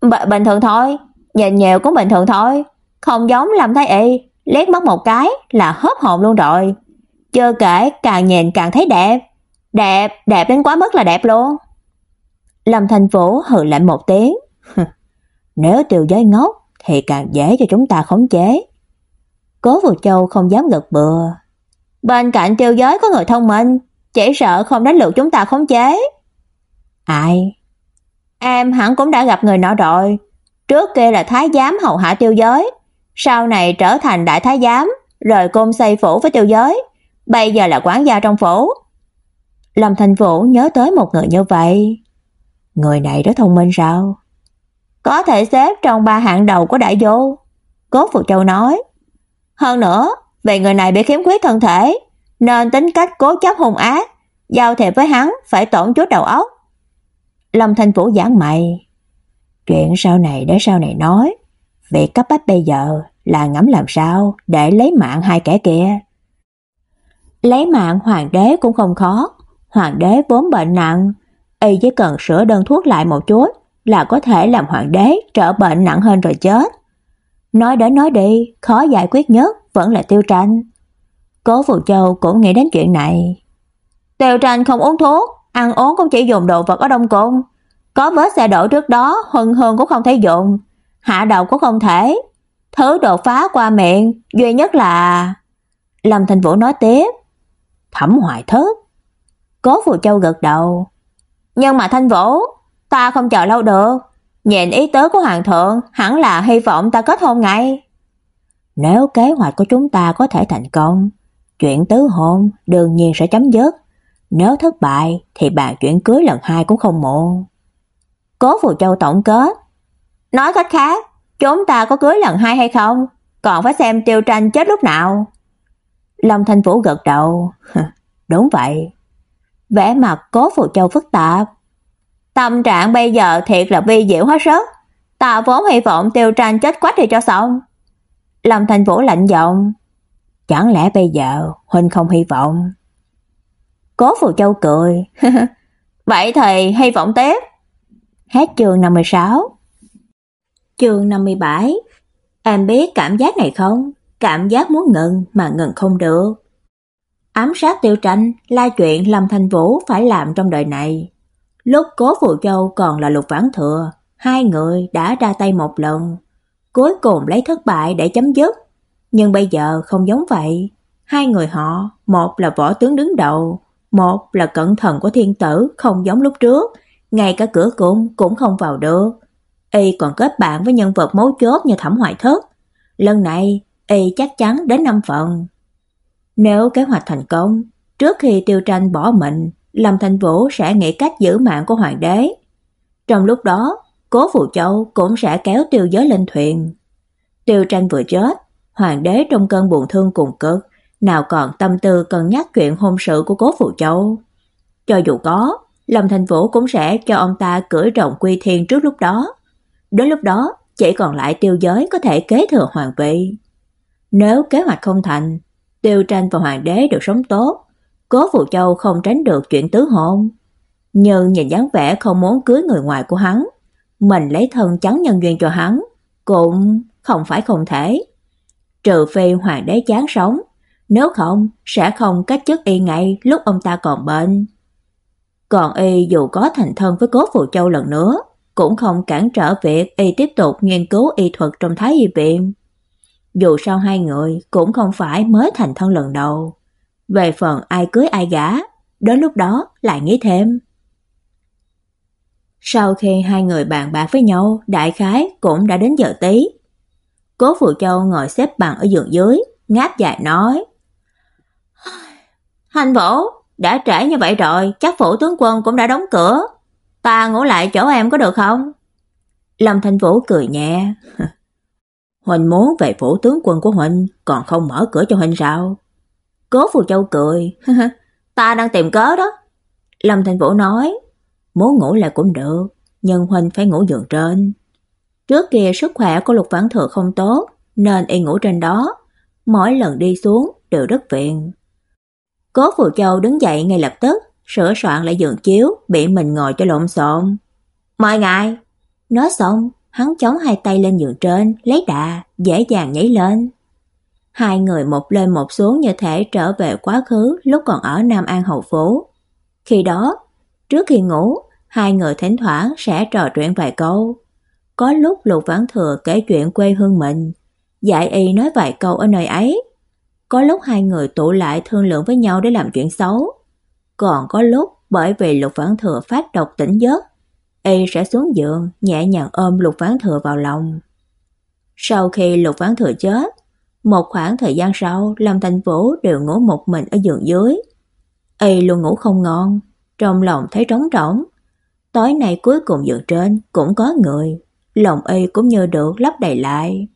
B bình thường thôi, nhìn nhiều cũng bình thường thôi, không giống làm thấy y, liếc mắt một cái là hớp hồn luôn rồi. Chưa kể càng nhìn càng thấy đẹp. Đẹp, đẹp đến quá mức là đẹp luôn. Lâm Thành Vũ hừ lạnh một tiếng. Nếu tiêu giới ngốc thì càng dễ cho chúng ta khống chế. Cố Vũ Châu không dám gật bừa. Bên cạnh tiêu giới có người thông minh, chỉ sợ không đánh lượt chúng ta khống chế. Ai? Em hẳn cũng đã gặp người nọ rồi. Trước kia là thái giám hầu hạ tiêu giới, sau này trở thành đại thái giám, rồi công xây phủ với tiêu giới, bây giờ là quản gia trong phủ. Lâm Thành Vũ nhớ tới một người như vậy. Người này rất thông minh sao? Có thể xếp trong ba hạng đầu của đại vô. Cố Phụ Châu nói. Hơn nữa, vì người này bị khiếm khuyết thân thể, nên tính cách cố chấp hung ác, giao thiệp với hắn phải tổn chút đầu óc. Lâm Thành Vũ giảng mày. Chuyện sau này để sau này nói. Việc cấp bách bây giờ là ngắm làm sao để lấy mạng hai kẻ kia. Lấy mạng hoàng đế cũng không khó. Hoàng đế vốn bệnh nặng, y chỉ cần sửa đơn thuốc lại một chút là có thể làm hoàng đế trở bệnh nặng hơn rồi chết. Nói đến nói đi, khó giải quyết nhất vẫn là tiêu tranh. Cố Phù Châu cũng nghĩ đến chuyện này. Tiêu tranh không uống thuốc, ăn uống cũng chỉ dùng đồ vật ở Đông Cung. Có vết xe đổ trước đó, hưng hương cũng không thấy dùng, hạ đầu cũng không thể. Thứ đột phá qua miệng, duy nhất là... Lâm Thành Vũ nói tiếp. Thẩm hoài thức. Cố Phù Châu gật đầu. Nhưng mà Thanh Vũ, ta không chờ lâu được. Nhìn ý tứ của Hoàng thượng, hẳn là hy vọng ta kết hôn ngay. Nếu kế hoạch của chúng ta có thể thành công, chuyện tứ hôn đương nhiên sẽ chấm dứt. Nếu thất bại thì bàn chuyện cưới lần hai cũng không muộn. Cố Phù Châu tổng kết. Nói cách khác, chúng ta có cưới lần hai hay không? Còn phải xem Tiêu Tranh chết lúc nào. Lâm Thanh Vũ gật đầu. Đúng vậy. Vẻ mặt Cố Phù Châu phức tạp. Tâm trạng bây giờ thiệt là vi diệu hết sức. Ta vốn hy vọng Tiêu Tranh chết quách thì cho xong. Lâm thành Vũ lạnh giọng. Chẳng lẽ bây giờ huynh không hy vọng? Cố phù Châu cười. Vậy thì hy vọng tiếp. Hết chương 56. Chương 57. Em biết cảm giác này không? Cảm giác muốn ngừng mà ngừng không được. Ám sát Tiêu Tranh là chuyện Lâm thành Vũ phải làm trong đời này. Lúc Cố phù Châu còn là Lục Vãn Thừa, hai người đã ra tay một lần, cuối cùng lấy thất bại để chấm dứt. Nhưng bây giờ không giống vậy, hai người họ, một là võ tướng đứng đầu, một là cẩn thận của thiên tử không giống lúc trước, ngay cả cửa cung cũng không vào được. Y còn kết bạn với nhân vật mấu chốt như Thẩm Hoài Thất. Lần này, Y chắc chắn đến năm phần. Nếu kế hoạch thành công, trước khi Tiêu Tranh bỏ mình, Lâm Thanh Vũ sẽ nghĩ cách giữ mạng của hoàng đế. Trong lúc đó, Cố Phù Châu cũng sẽ kéo Tiêu Giới lên thuyền. Tiêu Tranh vừa chết, hoàng đế trong cơn buồn thương cùng cực, nào còn tâm tư cân nhắc chuyện hôn sự của Cố Phù Châu. Cho dù có, Lâm thành Vũ cũng sẽ cho ông ta cưỡi rồng quy thiên trước lúc đó. Đến lúc đó, chỉ còn lại tiêu giới có thể kế thừa hoàng vị. Nếu kế hoạch không thành, tiêu tranh và hoàng đế được sống tốt, cố Phù Châu không tránh được chuyện tứ hôn. Nhưng nhìn dáng vẻ không muốn cưới người ngoài của hắn, mình lấy thân chắn nhân duyên cho hắn, cũng không phải không thể. Trừ phi hoàng đế chán sống, nếu không sẽ không cách chức y ngay lúc ông ta còn bệnh. Còn y dù có thành thân với Cố Phù Châu lần nữa, cũng không cản trở việc y tiếp tục nghiên cứu y thuật trong Thái Y viện. Dù sao hai người cũng không phải mới thành thân lần đầu. Về phần ai cưới ai gả, đến lúc đó lại nghĩ thêm. Sau khi hai người bàn bạc với nhau, đại khái cũng đã đến giờ tí. Cố Phù Châu ngồi xếp bằng ở giường dưới, ngáp dài nói: "Hành Vũ, đã trễ như vậy rồi, chắc phủ tướng quân cũng đã đóng cửa. Ta ngủ lại chỗ em có được không?" Lâm thành Vũ cười nhẹ. Huỳnh muốn về phủ tướng quân của Huỳnh, còn không mở cửa cho Huỳnh sao? Cố Phù Châu cười. ta đang tìm cớ đó. Lâm thành Vũ nói, muốn ngủ lại cũng được, nhưng huynh phải ngủ giường trên. Trước kia sức khỏe của Lục Vãn Thừa không tốt, nên y ngủ trên đó. Mỗi lần đi xuống đều rất phiền. Cố Phù Châu đứng dậy ngay lập tức, sửa soạn lại giường chiếu, bị mình ngồi cho lộn xộn. "Mời ngài." Nói xong, hắn chống hai tay lên giường trên, lấy đà, dễ dàng nhảy lên. Hai người một lên một xuống như thể trở về quá khứ lúc còn ở Nam An hậu phố. Khi đó, trước khi ngủ, hai người thỉnh thoảng sẽ trò chuyện vài câu. Có lúc Lục Vãn Thừa kể chuyện quê hương mình, dạy y nói vài câu ở nơi ấy. Có lúc hai người tụ lại thương lượng với nhau để làm chuyện xấu. Còn có lúc bởi vì Lục Vãn Thừa phát độc tỉnh giấc, y sẽ xuống giường, nhẹ nhàng ôm Lục Vãn Thừa vào lòng. Sau khi Lục Vãn Thừa chết, một khoảng thời gian sau, Lâm Thành Vũ đều ngủ một mình ở giường dưới. Y luôn ngủ không ngon, trong lòng thấy trống rỗng. Tối nay cuối cùng dựa trên cũng có người, lòng y cũng như được lấp đầy lại.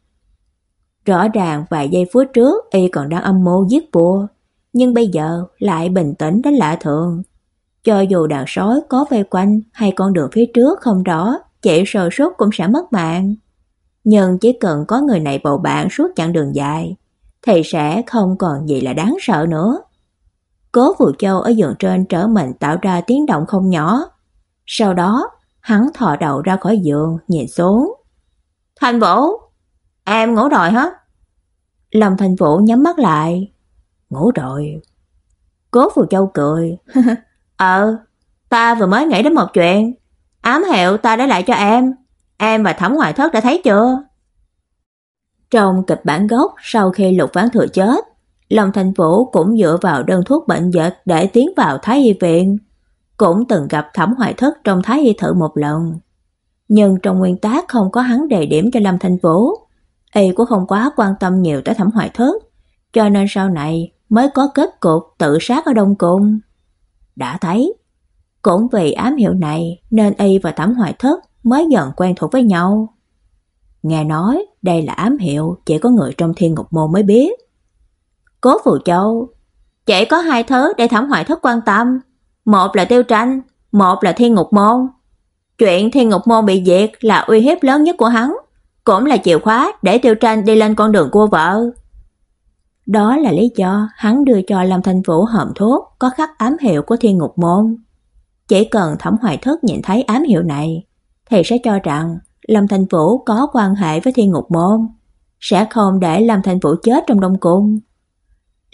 Rõ ràng vài giây phút trước y còn đang âm mưu giết vua, nhưng bây giờ lại bình tĩnh đến lạ thường. Cho dù đàn sói có vây quanh hay con đường phía trước không rõ, chạy sờ sốt cũng sẽ mất mạng. Nhưng chỉ cần có người này bầu bạn suốt chặng đường dài, thì sẽ không còn gì là đáng sợ nữa. Cố Vũ Châu ở giường trên trở mình tạo ra tiếng động không nhỏ. Sau đó, hắn thò đầu ra khỏi giường, nhìn xuống. Thành Vũ, em ngủ rồi hả? Lâm Thành Vũ nhắm mắt lại. Ngủ rồi. Cố Phù Châu cười. Ờ, ta vừa mới nghĩ đến một chuyện. Ám hiệu ta để lại cho em. Em và Thẩm Hoài Thất đã thấy chưa? Trong kịch bản gốc sau khi Lục Vãn Thừa chết, Long Thành Vũ cũng dựa vào đơn thuốc bệnh dịch để tiến vào Thái y viện, cũng từng gặp Thẩm Hoài Thất trong Thái y thử một lần. Nhưng trong nguyên tác không có hắn đề điểm cho Lâm Thành Vũ, y cũng không quá quan tâm nhiều tới Thẩm Hoài Thất, cho nên sau này mới có kết cục tự sát ở Đông Cung. Đã thấy, cũng vì ám hiệu này nên y và Thẩm Hoài Thất mới dần quen thuộc với nhau. Nghe nói đây là ám hiệu chỉ có người trong thiên ngục môn mới biết. Cố Phù Châu, chỉ có hai thứ để thẩm hoại thất quan tâm. Một là tiêu tranh, một là thiên ngục môn. Chuyện thiên ngục môn bị diệt là uy hiếp lớn nhất của hắn, cũng là chìa khóa để tiêu tranh đi lên con đường cua vợ. Đó là lý do hắn đưa cho Lâm Thanh Vũ hòm thuốc có khắc ám hiệu của thiên ngục môn. Chỉ cần Thẩm Hoài Thất nhìn thấy ám hiệu này, thì sẽ cho rằng Lâm Thanh Vũ có quan hệ với thiên ngục môn, sẽ không để Lâm Thanh Vũ chết trong đông cung.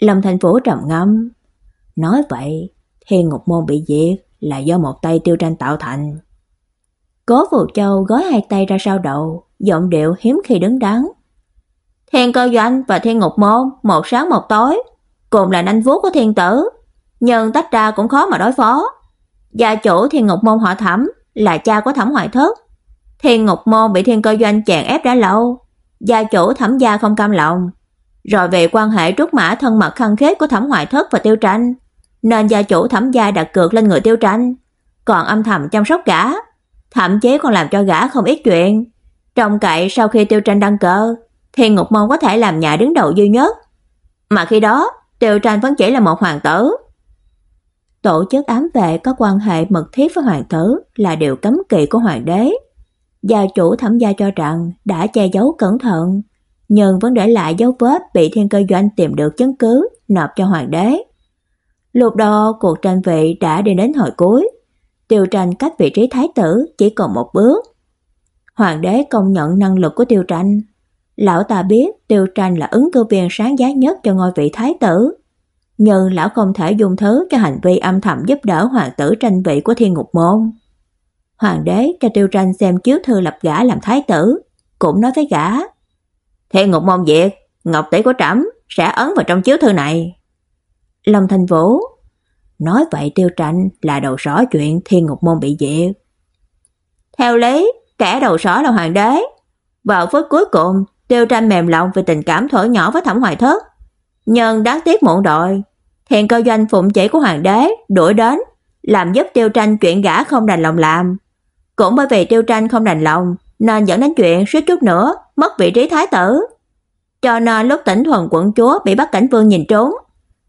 Lâm thành Vũ trầm ngâm, nói vậy, thiên ngục môn bị diệt là do một tay tiêu tranh tạo thành. Cố Vũ Châu gói hai tay ra sau đầu, giọng điệu hiếm khi đứng đắn. Thiên cơ doanh và thiên ngục môn, một sáng một tối, cùng là nanh vuốt của thiên tử, nhưng tách ra cũng khó mà đối phó. Gia chủ thiên ngục môn họ thẩm là cha của thẩm hoài thất. Thiên ngục môn bị thiên cơ doanh chèn ép đã lâu, gia chủ thẩm gia không cam lòng. Rồi về quan hệ trúc mã thân mật khăng khít của thẩm ngoại thất và tiêu tranh, nên gia chủ thẩm gia đặt cược lên người tiêu tranh, còn âm thầm chăm sóc gã, thậm chí còn làm cho gã không ít chuyện. Trong cậy sau khi tiêu tranh đăng cơ, Thiên Ngục Môn có thể làm nhà đứng đầu duy nhất. Mà khi đó, Tiêu Tranh vẫn chỉ là một hoàng tử. Tổ chức ám vệ có quan hệ mật thiết với hoàng tử là điều cấm kỵ của hoàng đế. Gia chủ thẩm gia cho rằng đã che giấu cẩn thận, nhưng vẫn để lại dấu vết bị thiên cơ doanh tìm được chứng cứ, nộp cho hoàng đế. Lúc đó cuộc tranh vị đã đi đến hồi cuối, Tiêu Tranh cách vị trí thái tử chỉ còn một bước. Hoàng đế công nhận năng lực của Tiêu Tranh, Lão ta biết Tiêu Tranh là ứng cử viên sáng giá nhất cho ngôi vị thái tử, nhưng lão không thể dùng thứ cho hành vi âm thầm giúp đỡ hoàng tử tranh vị của Thiên Ngục môn. Hoàng đế cho Tiêu Tranh xem chiếu thư lập gã làm thái tử, cũng nói với gã: "Thiên Ngục môn diệt, ngọc tỷ của trẫm sẽ ấn vào trong chiếu thư này." Lâm Thành Vũ nói vậy Tiêu Tranh là đầu sỏ chuyện Thiên Ngục môn bị diệt. Theo lý, kẻ đầu sỏ là hoàng đế. Vào phút cuối cùng, Tiêu Tranh mềm lòng vì tình cảm thổi nhỏ với Thẩm Hoài Thất. Nhưng đáng tiếc muộn đội thiện cơ doanh phụng chỉ của hoàng đế đuổi đến, làm giúp Tiêu Tranh chuyện gã không đành lòng làm. Cũng bởi vì Tiêu Tranh không đành lòng, nên dẫn đến chuyện suýt chút nữa mất vị trí thái tử. Cho nên lúc tỉnh thuần quận chúa bị bắt cảnh vương nhìn trốn,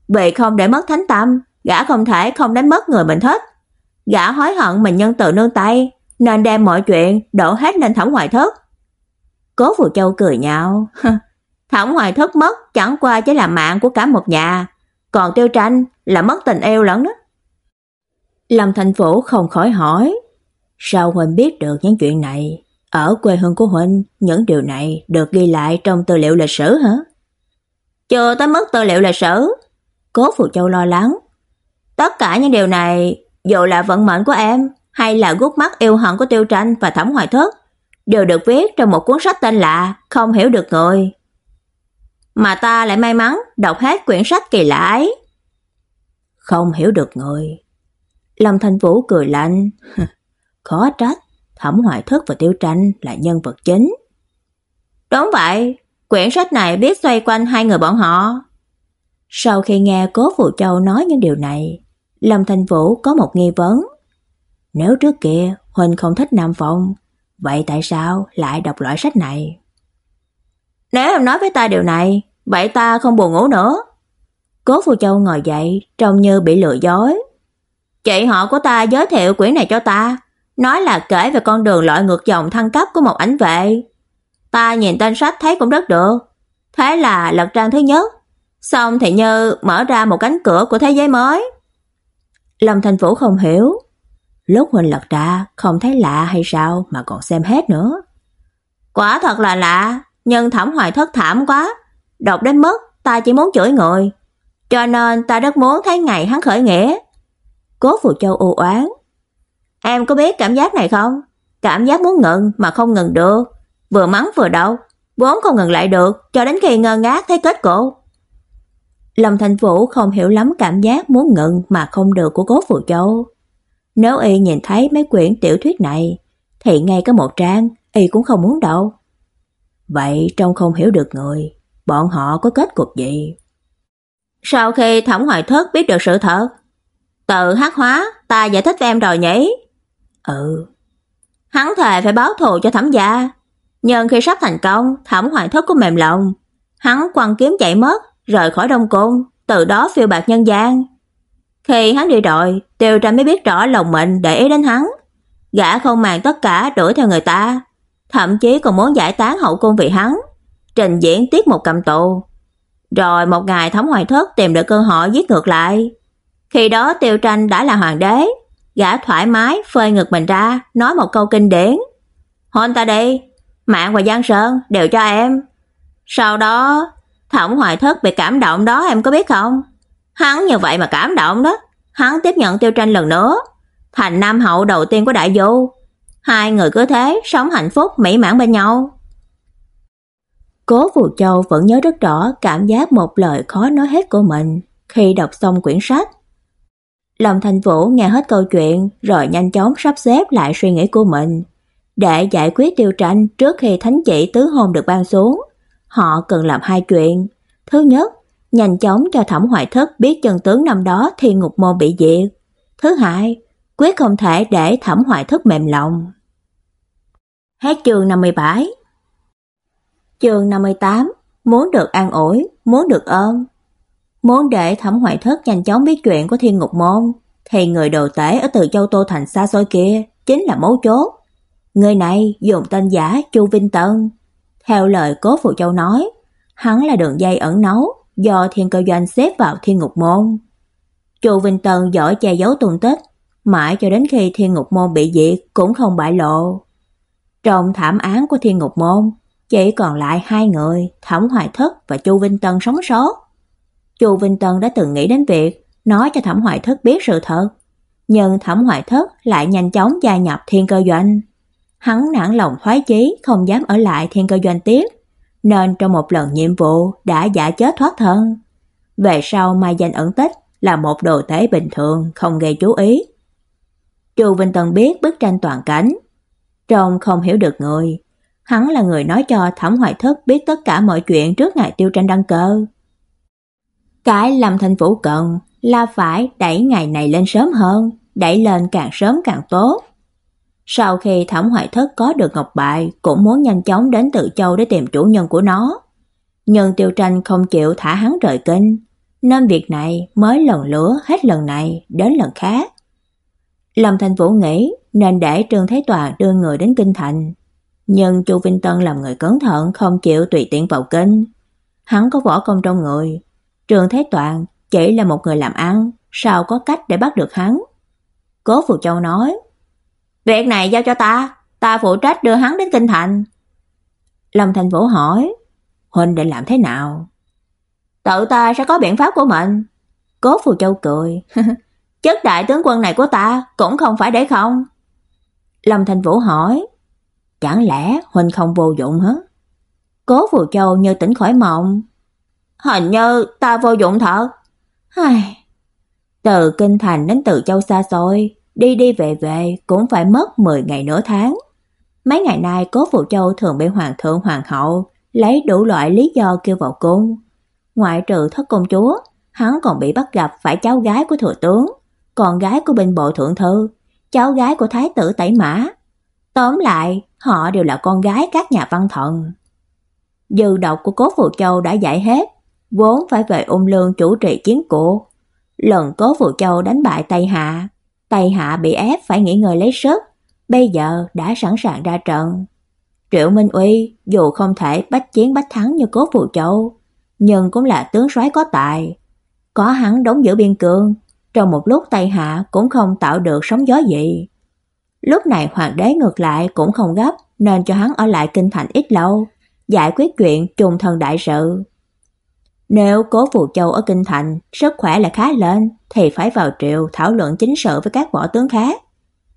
vì không để mất thánh tâm, gã không thể không đánh mất người mình thích. Gã hối hận mình nhân từ nương tay, nên đem mọi chuyện đổ hết lên Thẩm Hoài Thất. Cố Phù Châu cười nhạo, Thẩm Hoài thất mất chẳng qua chỉ là mạng của cả một nhà, còn Tiêu Tranh là mất tình yêu lẫn đó. Lâm Thành Phủ không khỏi hỏi, sao huynh biết được những chuyện này? Ở quê hương của huynh những điều này được ghi lại trong tư liệu lịch sử hả? Chưa tới mất tư liệu lịch sử. Cố Phù Châu lo lắng. Tất cả những điều này, dù là vận mệnh của em, hay là gút mắt yêu hận của Tiêu Tranh và Thẩm Hoài Thất, đều được viết trong một cuốn sách tên là Không hiểu được người. Mà ta lại may mắn đọc hết quyển sách kỳ lạ ấy. Không hiểu được người. Lâm thành Vũ cười lạnh. Khó trách, Thẩm Hoài Thức và Tiêu Tranh là nhân vật chính. Đúng vậy, quyển sách này biết xoay quanh hai người bọn họ. Sau khi nghe Cố Phụ Châu nói những điều này, Lâm thành Vũ có một nghi vấn. Nếu trước kia Huỳnh không thích Nam Phong, Vậy tại sao lại đọc loại sách này? Nếu em nói với ta điều này, vậy ta không buồn ngủ nữa. Cố Phù Châu ngồi dậy, trông như bị lừa dối. Chị họ của ta giới thiệu quyển này cho ta, nói là kể về con đường lội ngược dòng thăng cấp của một ảnh vệ. Ta nhìn tên sách thấy cũng rất được. Thế là lật trang thứ nhất, xong thì như mở ra một cánh cửa của thế giới mới. Lâm Thành Vũ không hiểu, Lúc Huỳnh lật ra, không thấy lạ hay sao mà còn xem hết nữa. Quả thật là lạ, nhưng thẩm hoài thất thảm quá. độc đến mức ta chỉ muốn chửi người. Cho nên ta rất muốn thấy ngày hắn khởi nghĩa. Cố Phù Châu u oán. Em có biết cảm giác này không? Cảm giác muốn ngừng mà không ngừng được. Vừa mắng vừa đau, vốn không ngừng lại được cho đến khi ngơ ngác thấy kết cục. Lâm Thành Vũ không hiểu lắm cảm giác muốn ngừng mà không được của Cố Phù Châu. Nếu y nhìn thấy mấy quyển tiểu thuyết này, thì ngay cả một trang y cũng không muốn đâu. Vậy trong không hiểu được người, bọn họ có kết cục gì? Sau khi Thẩm Hoài Thất biết được sự thật, tự hắc hóa, ta giải thích với em rồi nhỉ? Ừ. Hắn thề phải báo thù cho Thẩm gia. Nhưng khi sắp thành công, Thẩm Hoài Thất cũng mềm lòng, hắn quăng kiếm chạy mất, rời khỏi Đông cung, từ đó phiêu bạc nhân gian. Khi hắn đi rồi, Tiêu Tranh mới biết rõ lòng mình để ý đến hắn. Gã không màng tất cả đuổi theo người ta, thậm chí còn muốn giải tán hậu cung vì hắn, trình diễn tiết một cầm tù. Rồi một ngày Thẩm Hoài Thất tìm được cơ hội giết ngược lại. Khi đó Tiêu Tranh đã là hoàng đế, gã thoải mái phơi ngực mình ra, nói một câu kinh điển. "Hôn ta đi, mạng và Giang Sơn đều cho em." Sau đó, Thẩm Hoài Thất bị cảm động đó em có biết không? Hắn như vậy mà cảm động đó, hắn tiếp nhận Tiêu Tranh lần nữa, thành nam hậu đầu tiên của Đại Du. Hai người cứ thế sống hạnh phúc mỹ mãn bên nhau. Cố Phù Châu vẫn nhớ rất rõ cảm giác một lời khó nói hết của mình khi đọc xong quyển sách. Lâm Thành Vũ nghe hết câu chuyện rồi nhanh chóng sắp xếp lại suy nghĩ của mình. Để giải quyết tiêu tranh trước khi thánh chỉ tứ hôn được ban xuống, họ cần làm hai chuyện. Thứ nhất, nhanh chóng cho Thẩm Hoài Thất biết chân tướng năm đó thiên ngục môn bị diệt. Thứ hai, quyết không thể để Thẩm Hoài Thất mềm lòng. Hết chương 57 Chương 58 Muốn được an ủi, muốn được ôm Muốn để Thẩm hoại Thất nhanh chóng biết chuyện của thiên ngục môn thì người đầu tể ở từ châu Tô Thành xa xôi kia chính là mấu chốt. Người này dùng tên giả Chu Vinh Tân. Theo lời Cố Phụ Châu nói, hắn là đường dây ẩn nấu do thiên cơ doanh xếp vào thiên ngục môn. Chu Vinh Tân giỏi che giấu tung tích, mãi cho đến khi thiên ngục môn bị diệt cũng không bại lộ. Trong thảm án của thiên ngục môn, chỉ còn lại hai người, Thẩm Hoài Thất và Chu Vinh Tân sống sót. Chu Vinh Tân đã từng nghĩ đến việc nói cho Thẩm Hoài Thất biết sự thật, nhưng Thẩm Hoài Thất lại nhanh chóng gia nhập Thiên Cơ Doanh. Hắn nản lòng thoái chí không dám ở lại Thiên Cơ Doanh tiếp, nên trong một lần nhiệm vụ đã giả chết thoát thân. Về sau mai danh ẩn tích là một đồ tế bình thường không gây chú ý. Chu Vinh Tân biết bức tranh toàn cảnh, trông không hiểu được người, hắn là người nói cho Thẩm Hoài Thất biết tất cả mọi chuyện trước ngày tiêu tranh đăng cơ. Cái Lâm Thành Vũ cần là phải đẩy ngày này lên sớm hơn, đẩy lên càng sớm càng tốt. Sau khi Thẩm Hoài Thất có được ngọc bài, cũng muốn nhanh chóng đến Tự Châu để tìm chủ nhân của nó. Nhưng Tiêu Tranh không chịu thả hắn rời kinh, nên việc này mới lần lửa hết lần này đến lần khác. Lâm Thành Vũ nghĩ nên để Trương Thế Toàn đưa người đến kinh thành, nhưng Chu Vinh Tân làm người cẩn thận không chịu tùy tiện vào kinh. Hắn có võ công trong người, trường Thế Toàn chỉ là một người làm ăn, sao có cách để bắt được hắn? Cố Phù Châu nói, Việc này giao cho ta, ta phụ trách đưa hắn đến kinh thành. Lâm Thành Vũ hỏi, Huynh định làm thế nào? Tự ta sẽ có biện pháp của mình. Cố Phù Châu cười. Chất đại tướng quân này của ta cũng không phải để không. Lâm Thành Vũ hỏi, chẳng lẽ Huynh không vô dụng hả? Cố Phù Châu như tỉnh khỏi mộng. Hình như ta vô dụng thật. Ai... Từ Kinh Thành đến Từ Châu xa xôi, đi đi về về cũng phải mất 10 ngày nửa tháng. Mấy ngày nay Cố Phụ Châu thường bị Hoàng thượng Hoàng hậu lấy đủ loại lý do kêu vào cung. Ngoại trừ thất công chúa, hắn còn bị bắt gặp phải cháu gái của thừa tướng, con gái của binh bộ thượng thư, cháu gái của thái tử Tẩy Mã. Tóm lại, họ đều là con gái các nhà văn thần. Dư độc của Cố Phụ Châu đã giải hết, vốn phải về ung lương chủ trì chiến cuộc. Lần Cố Phụ Châu đánh bại Tây Hạ, Tây Hạ bị ép phải nghỉ ngơi lấy sức, bây giờ đã sẵn sàng ra trận. Triệu Minh Uy dù không thể bách chiến bách thắng như Cố Phụ Châu, nhưng cũng là tướng soái có tài. Có hắn đóng giữ biên cương, trong một lúc Tây Hạ cũng không tạo được sóng gió gì. Lúc này hoàng đế ngược lại cũng không gấp, nên cho hắn ở lại kinh thành ít lâu, giải quyết chuyện trùng thần đại sự. Nếu Cố Phù Châu ở kinh thành, sức khỏe lại khá lên thì phải vào triều thảo luận chính sự với các võ tướng khác.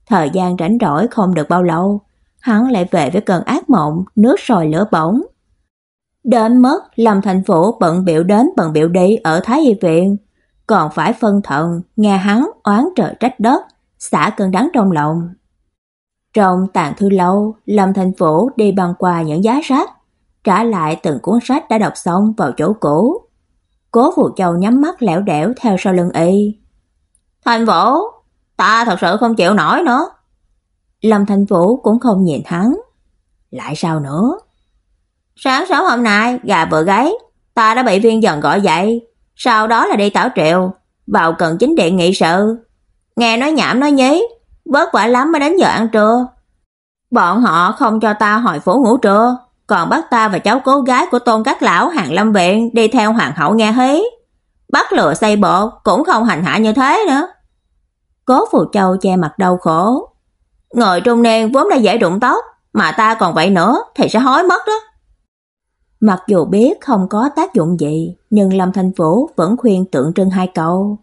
Thời gian rảnh rỗi không được bao lâu, hắn lại về với cơn ác mộng, nước sôi lửa bỏng. Đến mất làm thành Vũ bận biểu đến bận biểu đi ở Thái Y viện, còn phải phân thận nghe hắn oán trời trách đất, xả cơn đắng trong lòng. Trong tàn thư lâu, Lâm Thành Vũ đi băng qua những giá sách, trả lại từng cuốn sách đã đọc xong vào chỗ cũ. Cố Phù Châu nhắm mắt lẻo đẻo theo sau lưng y. Thành Vũ, ta thật sự không chịu nổi nữa. Lâm Thành Vũ cũng không nhìn hắn. Lại sao nữa? Sáng sớm hôm nay, gà vừa gáy, ta đã bị viên dần gọi dậy, sau đó là đi tảo triệu, vào cần chính điện nghị sự. Nghe nói nhảm nói nhí, vất vả lắm mới đến giờ ăn trưa. Bọn họ không cho ta hồi phố ngủ trưa, còn bắt ta và cháu cố gái của Tôn Các lão hàng Lâm viện đi theo hoàng hậu nghe hí. Bắt lừa xây bộ cũng không hành hạ như thế nữa. Cố Phù Châu che mặt đau khổ. Người trung niên vốn đã dễ đụng tóc, mà ta còn vậy nữa thì sẽ hối mất đó. Mặc dù biết không có tác dụng gì, nhưng Lâm Thanh Vũ vẫn khuyên tượng trưng hai câu.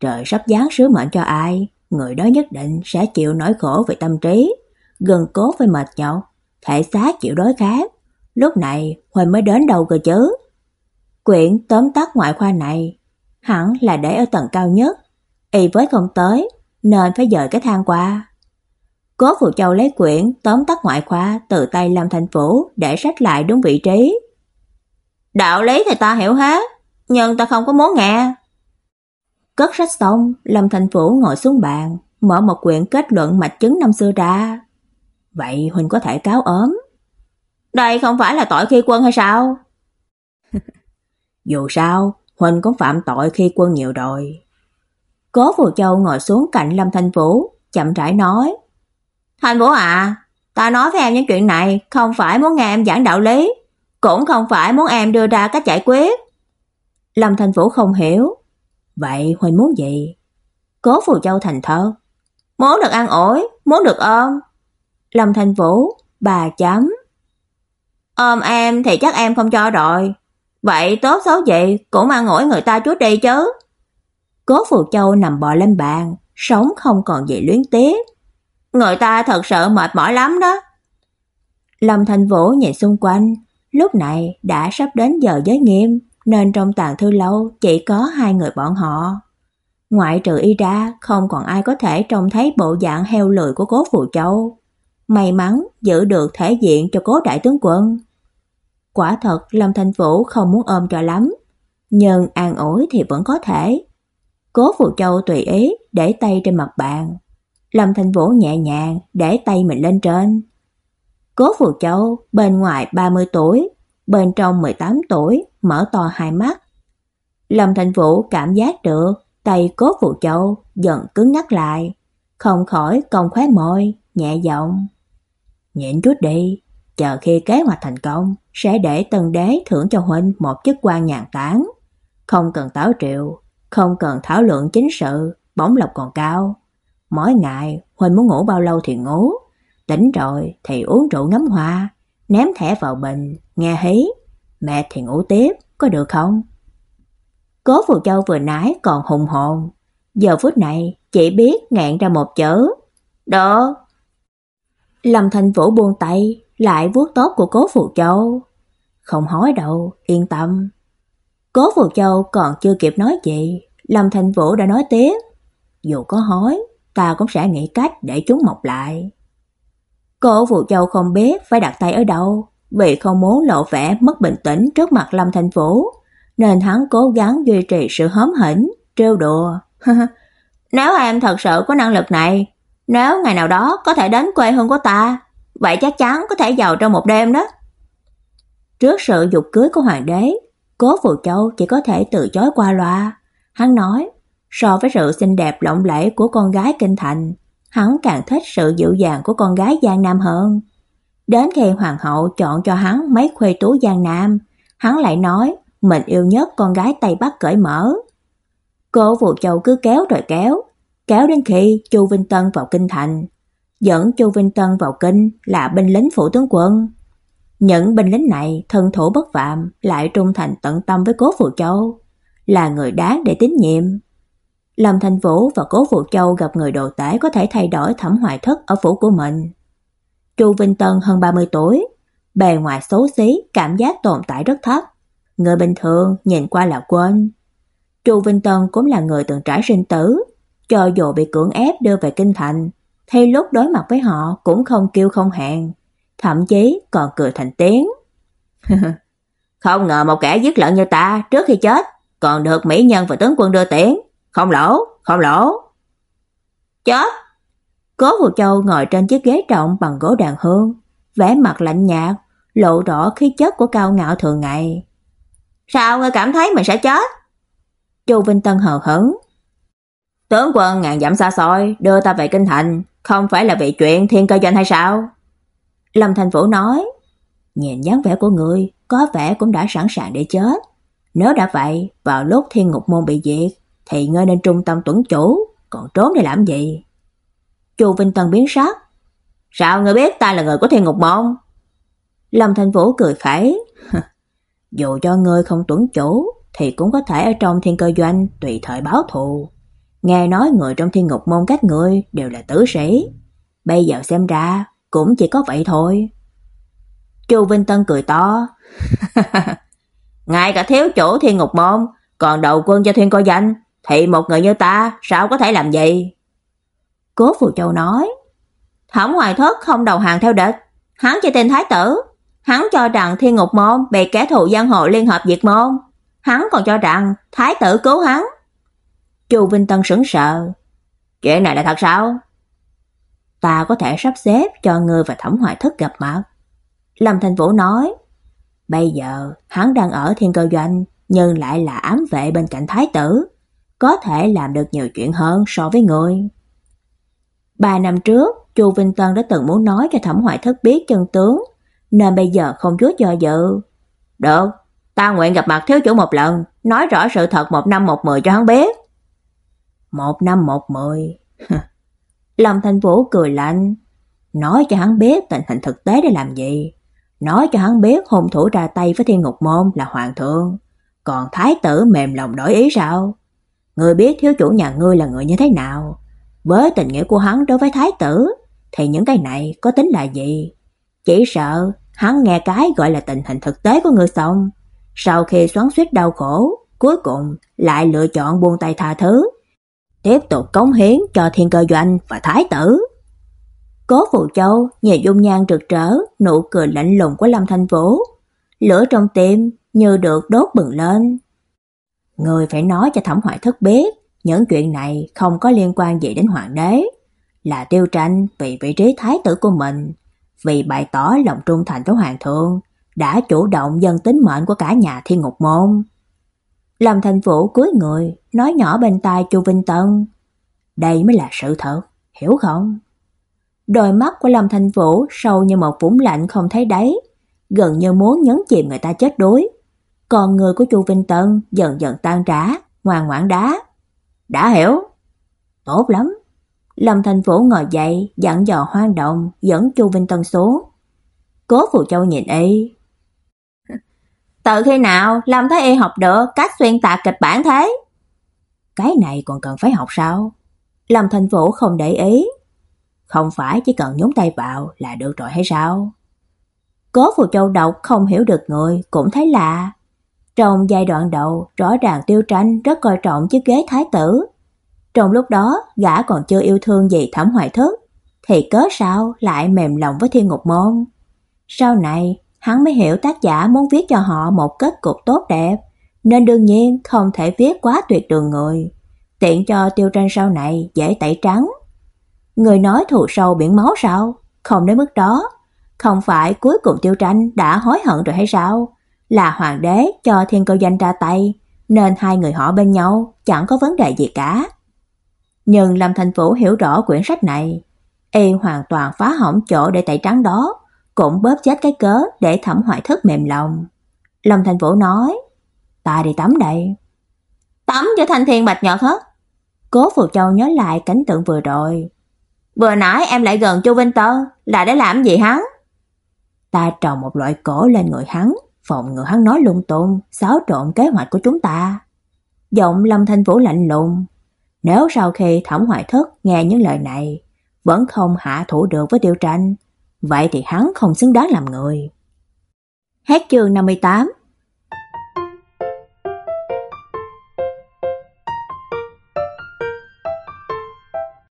Trời sắp giáng sứ mệnh cho ai, người đó nhất định sẽ chịu nỗi khổ về tâm trí, gần cố với mệt nhọc, thể xác chịu đối khác. Lúc này Huỳnh mới đến đâu cơ chứ? Quyển tóm tắt ngoại khoa này hẳn là để ở tầng cao nhất, y với không tới nên phải dời cái thang qua. Cố Phụ Châu lấy quyển tóm tắt ngoại khoa từ tay Lâm Thành Vũ để sách lại đúng vị trí. Đạo lý thì ta hiểu hết, nhưng ta không có muốn nghe. Cất sách xong, Lâm Thành Vũ ngồi xuống bàn, mở một quyển kết luận mạch chứng năm xưa ra. Vậy Huynh có thể cáo ốm. Đây không phải là tội khi quân hay sao? Dù sao, Huynh cũng phạm tội khi quân nhiều rồi. Cố Phù Châu ngồi xuống cạnh Lâm Thanh Vũ, chậm rãi nói. Thanh Vũ à, ta nói với em những chuyện này không phải muốn nghe em giảng đạo lý, cũng không phải muốn em đưa ra cách giải quyết. Lâm Thanh Vũ không hiểu. Vậy Huynh muốn gì? Cố Phù Châu thành thơ. Muốn được ăn ủi, muốn được ôm. Lâm Thanh Vũ, bà chấm. Ôm em thì chắc em không cho rồi. Vậy tốt xấu gì cũng ăn ủi người ta chút đi chứ. Cố Phù Châu nằm bò lên bàn, sống không còn gì luyến tiếc. Người ta thật sự mệt mỏi lắm đó. Lâm Thành Vũ nhìn xung quanh, lúc này đã sắp đến giờ giới nghiêm, nên trong tàng thư lâu chỉ có hai người bọn họ. Ngoại trừ y ra, không còn ai có thể trông thấy bộ dạng heo lười của Cố Phù Châu. May mắn giữ được thể diện cho Cố đại tướng quân. Quả thật Lâm Thanh Vũ không muốn ôm cho lắm, nhưng an ủi thì vẫn có thể. Cố Phù Châu tùy ý để tay trên mặt bàn. Lâm Thanh Vũ nhẹ nhàng để tay mình lên trên. Cố Phù Châu bên ngoài 30 tuổi, bên trong 18 tuổi, mở to hai mắt. Lâm Thanh Vũ cảm giác được tay Cố Phù Châu dần cứng nhắc lại, không khỏi cong khóe môi, nhẹ giọng. Nhịn chút đi, chờ khi kế hoạch thành công, sẽ để Tân Đế thưởng cho huynh một chức quan nhàn tán, không cần táo triệu, không cần thảo luận chính sự, bóng lộc còn cao. Mỗi ngày huynh muốn ngủ bao lâu thì ngủ, tỉnh rồi thì uống rượu ngắm hoa, ném thẻ vào bình, nghe hí, mệt thì ngủ tiếp, có được không? Cố Phù Châu vừa nãy còn hùng hồn, giờ phút này chỉ biết ngẹn ra một chữ, đó. Lâm Thành Vũ buông tay, lại vuốt tóc của Cố Phù Châu. Không hỏi đâu, yên tâm. Cố Phù Châu còn chưa kịp nói gì, Lâm Thành Vũ đã nói tiếp. Dù có hối, ta cũng sẽ nghĩ cách để chúng mọc lại. Cố Phù Châu không biết phải đặt tay ở đâu, vì không muốn lộ vẻ mất bình tĩnh trước mặt Lâm Thành Vũ, nên hắn cố gắng duy trì sự hóm hỉnh, trêu đùa. nếu em thật sự có năng lực này, nếu ngày nào đó có thể đến quê hương của ta, vậy chắc chắn có thể giàu trong một đêm đó. Trước sự dục cưới của hoàng đế, Cố Phù Châu chỉ có thể từ chối qua loa. Hắn nói, so với sự xinh đẹp lộng lẫy của con gái kinh thành, hắn càng thích sự dịu dàng của con gái Giang Nam hơn. Đến khi hoàng hậu chọn cho hắn mấy khuê tú Giang Nam, hắn lại nói mình yêu nhất con gái Tây Bắc cởi mở. Cố Vũ Châu cứ kéo rồi kéo, kéo đến khi Chu Vinh Tân vào kinh thành. Dẫn Chu Vinh Tân vào kinh là binh lính phủ tướng quân. Những binh lính này thân thủ bất phạm, lại trung thành tận tâm với Cố phụ Châu, là người đáng để tín nhiệm. Lâm Thành Vũ và Cố phụ Châu gặp người đồ tể có thể thay đổi thẩm hoài thất ở phủ của mình. Chu Vinh Tân hơn 30 tuổi, bề ngoài xấu xí, cảm giác tồn tại rất thấp. Người bình thường nhìn qua là quên. Chu Vinh Tân cũng là người từng trải sinh tử, cho dù bị cưỡng ép đưa về kinh thành, thì lúc đối mặt với họ cũng không kêu không hẹn, thậm chí còn cười thành tiếng. không ngờ một kẻ giết lợn như ta trước khi chết còn được mỹ nhân và tướng quân đưa tiễn, không lỗ, không lỗ. Chết. Cố Hồ Châu ngồi trên chiếc ghế trọng bằng gỗ đàn hương, vẻ mặt lạnh nhạt, lộ rõ khí chất của cao ngạo thường ngày. "Sao ngươi cảm thấy mình sẽ chết?" Chu Vinh Tân hờ hững. "Tướng quân ngàn dặm xa xôi đưa ta về kinh thành, không phải là vì chuyện thiên cơ doanh hay sao?" Lâm Thành Vũ nói, "Nhìn dáng vẻ của người có vẻ cũng đã sẵn sàng để chết. Nếu đã vậy, vào lúc Thiên Ngục môn bị diệt, thì ngươi nên trung tâm tuấn chủ, còn trốn để làm gì?" Chu Vinh Tân biến sắc. "Sao ngươi biết ta là người của Thiên Ngục môn?" Lâm Thành Vũ cười khẩy. Dù cho ngươi không tuấn chủ thì cũng có thể ở trong thiên cơ doanh tùy thời báo thù. Nghe nói người trong thiên ngục môn các ngươi đều là tử sĩ. Bây giờ xem ra cũng chỉ có vậy thôi. Chu Vinh Tân cười to. Ngay cả thiếu chủ thiên ngục môn, còn đầu quân cho thiên cơ danh, thì một người như ta sao có thể làm gì? Cố Phù Châu nói. Thẩm Hoài Thất không đầu hàng theo địch, hắn chỉ tên thái tử, Hắn cho rằng Thiên Ngục môn bị kẻ thù giang hồ liên hợp diệt môn, hắn còn cho rằng thái tử cứu hắn. Chu Vinh Tân sững sờ. Chuyện này là thật sao? Ta có thể sắp xếp cho ngươi và Thẩm Hoài Thức gặp mặt. Lâm Thành Vũ nói, bây giờ hắn đang ở Thiên Cơ Doanh, nhưng lại là ám vệ bên cạnh thái tử, có thể làm được nhiều chuyện hơn so với ngươi. Ba năm trước, Chu Vinh Tân đã từng muốn nói cho Thẩm Hoài Thức biết chân tướng, nên bây giờ không chút do dự. Được, ta nguyện gặp mặt thiếu chủ một lần, nói rõ sự thật một năm một mười cho hắn biết. Một năm một mười. Lâm Thành Vũ cười lạnh, nói cho hắn biết tình hình thực tế để làm gì. Nói cho hắn biết hung thủ ra tay với Thiên Ngục Môn là hoàng thượng, còn thái tử mềm lòng đổi ý sao? Ngươi biết thiếu chủ nhà ngươi là người như thế nào? Với tình nghĩa của hắn đối với thái tử thì những cái này có tính là gì? Chỉ sợ Hắn nghe cái gọi là tình hình thực tế của người xong, sau khi xoắn xuýt đau khổ, cuối cùng lại lựa chọn buông tay tha thứ, tiếp tục cống hiến cho thiên cơ doanh và thái tử. Cố Phù Châu nhìn dung nhan rực rỡ, nụ cười lạnh lùng của Lâm Thanh Vũ, lửa trong tim như được đốt bừng lên. Người phải nói cho Thẩm Hoại Thất biết, những chuyện này không có liên quan gì đến hoàng đế, là tiêu tranh vì vị trí thái tử của mình vì bày tỏ lòng trung thành với hoàng thượng, đã chủ động dâng tính mệnh của cả nhà Thiên Ngục môn. Lâm Thành Vũ cúi người, nói nhỏ bên tai Chu Vinh Tân, "Đây mới là sự thật, hiểu không?" Đôi mắt của Lâm Thành Vũ sâu như một vũng lạnh không thấy đáy, gần như muốn nhấn chìm người ta chết đuối. Còn người của Chu Vinh Tân dần dần tan rã, ngoan ngoãn đá. "Đã hiểu." "Tốt lắm." Lâm Thành Vũ ngồi dậy, dặn dò Hoang Động, dẫn Chu Vinh Tân xuống. Cố Phù Châu nhìn y. Từ khi nào làm Thái Y học được cách xuyên tạc kịch bản thế? Cái này còn cần phải học sao? Lâm Thành Vũ không để ý. Không phải chỉ cần nhúng tay vào là được rồi hay sao? Cố Phù Châu độc không hiểu được người cũng thấy lạ. Trong giai đoạn đầu, rõ ràng Tiêu Tranh rất coi trọng chiếc ghế thái tử, trong lúc đó, gã còn chưa yêu thương gì Thẩm Hoài Thức, thì cớ sao lại mềm lòng với Thiên Ngục Môn. Sau này, hắn mới hiểu tác giả muốn viết cho họ một kết cục tốt đẹp, nên đương nhiên không thể viết quá tuyệt đường người, tiện cho tiêu tranh sau này dễ tẩy trắng. Người nói thù sâu biển máu sao? Không đến mức đó. Không phải cuối cùng tiêu tranh đã hối hận rồi hay sao? Là hoàng đế cho thiên cơ danh ra tay, nên hai người họ bên nhau chẳng có vấn đề gì cả. Nhưng Lâm Thành Vũ hiểu rõ quyển sách này, y hoàn toàn phá hỏng chỗ để tẩy trắng đó, cũng bóp chết cái cớ để thẩm hoại thất mềm lòng. Lâm Thành Vũ nói, ta đi tắm đây. Tắm cho thanh thiên bạch nhọt hết. Cố Phù Châu nhớ lại cảnh tượng vừa rồi. Vừa nãy em lại gần Chu Vinh Tơ, là để làm gì hắn? Ta trồng một loại cổ lên người hắn, phòng ngừa hắn nói lung tung, xáo trộn kế hoạch của chúng ta. Giọng Lâm Thanh Vũ lạnh lùng, nếu sau khi Thẩm hoại thất nghe những lời này, vẫn không hạ thủ được với Tiêu Tranh, vậy thì hắn không xứng đáng làm người. Hết chương 58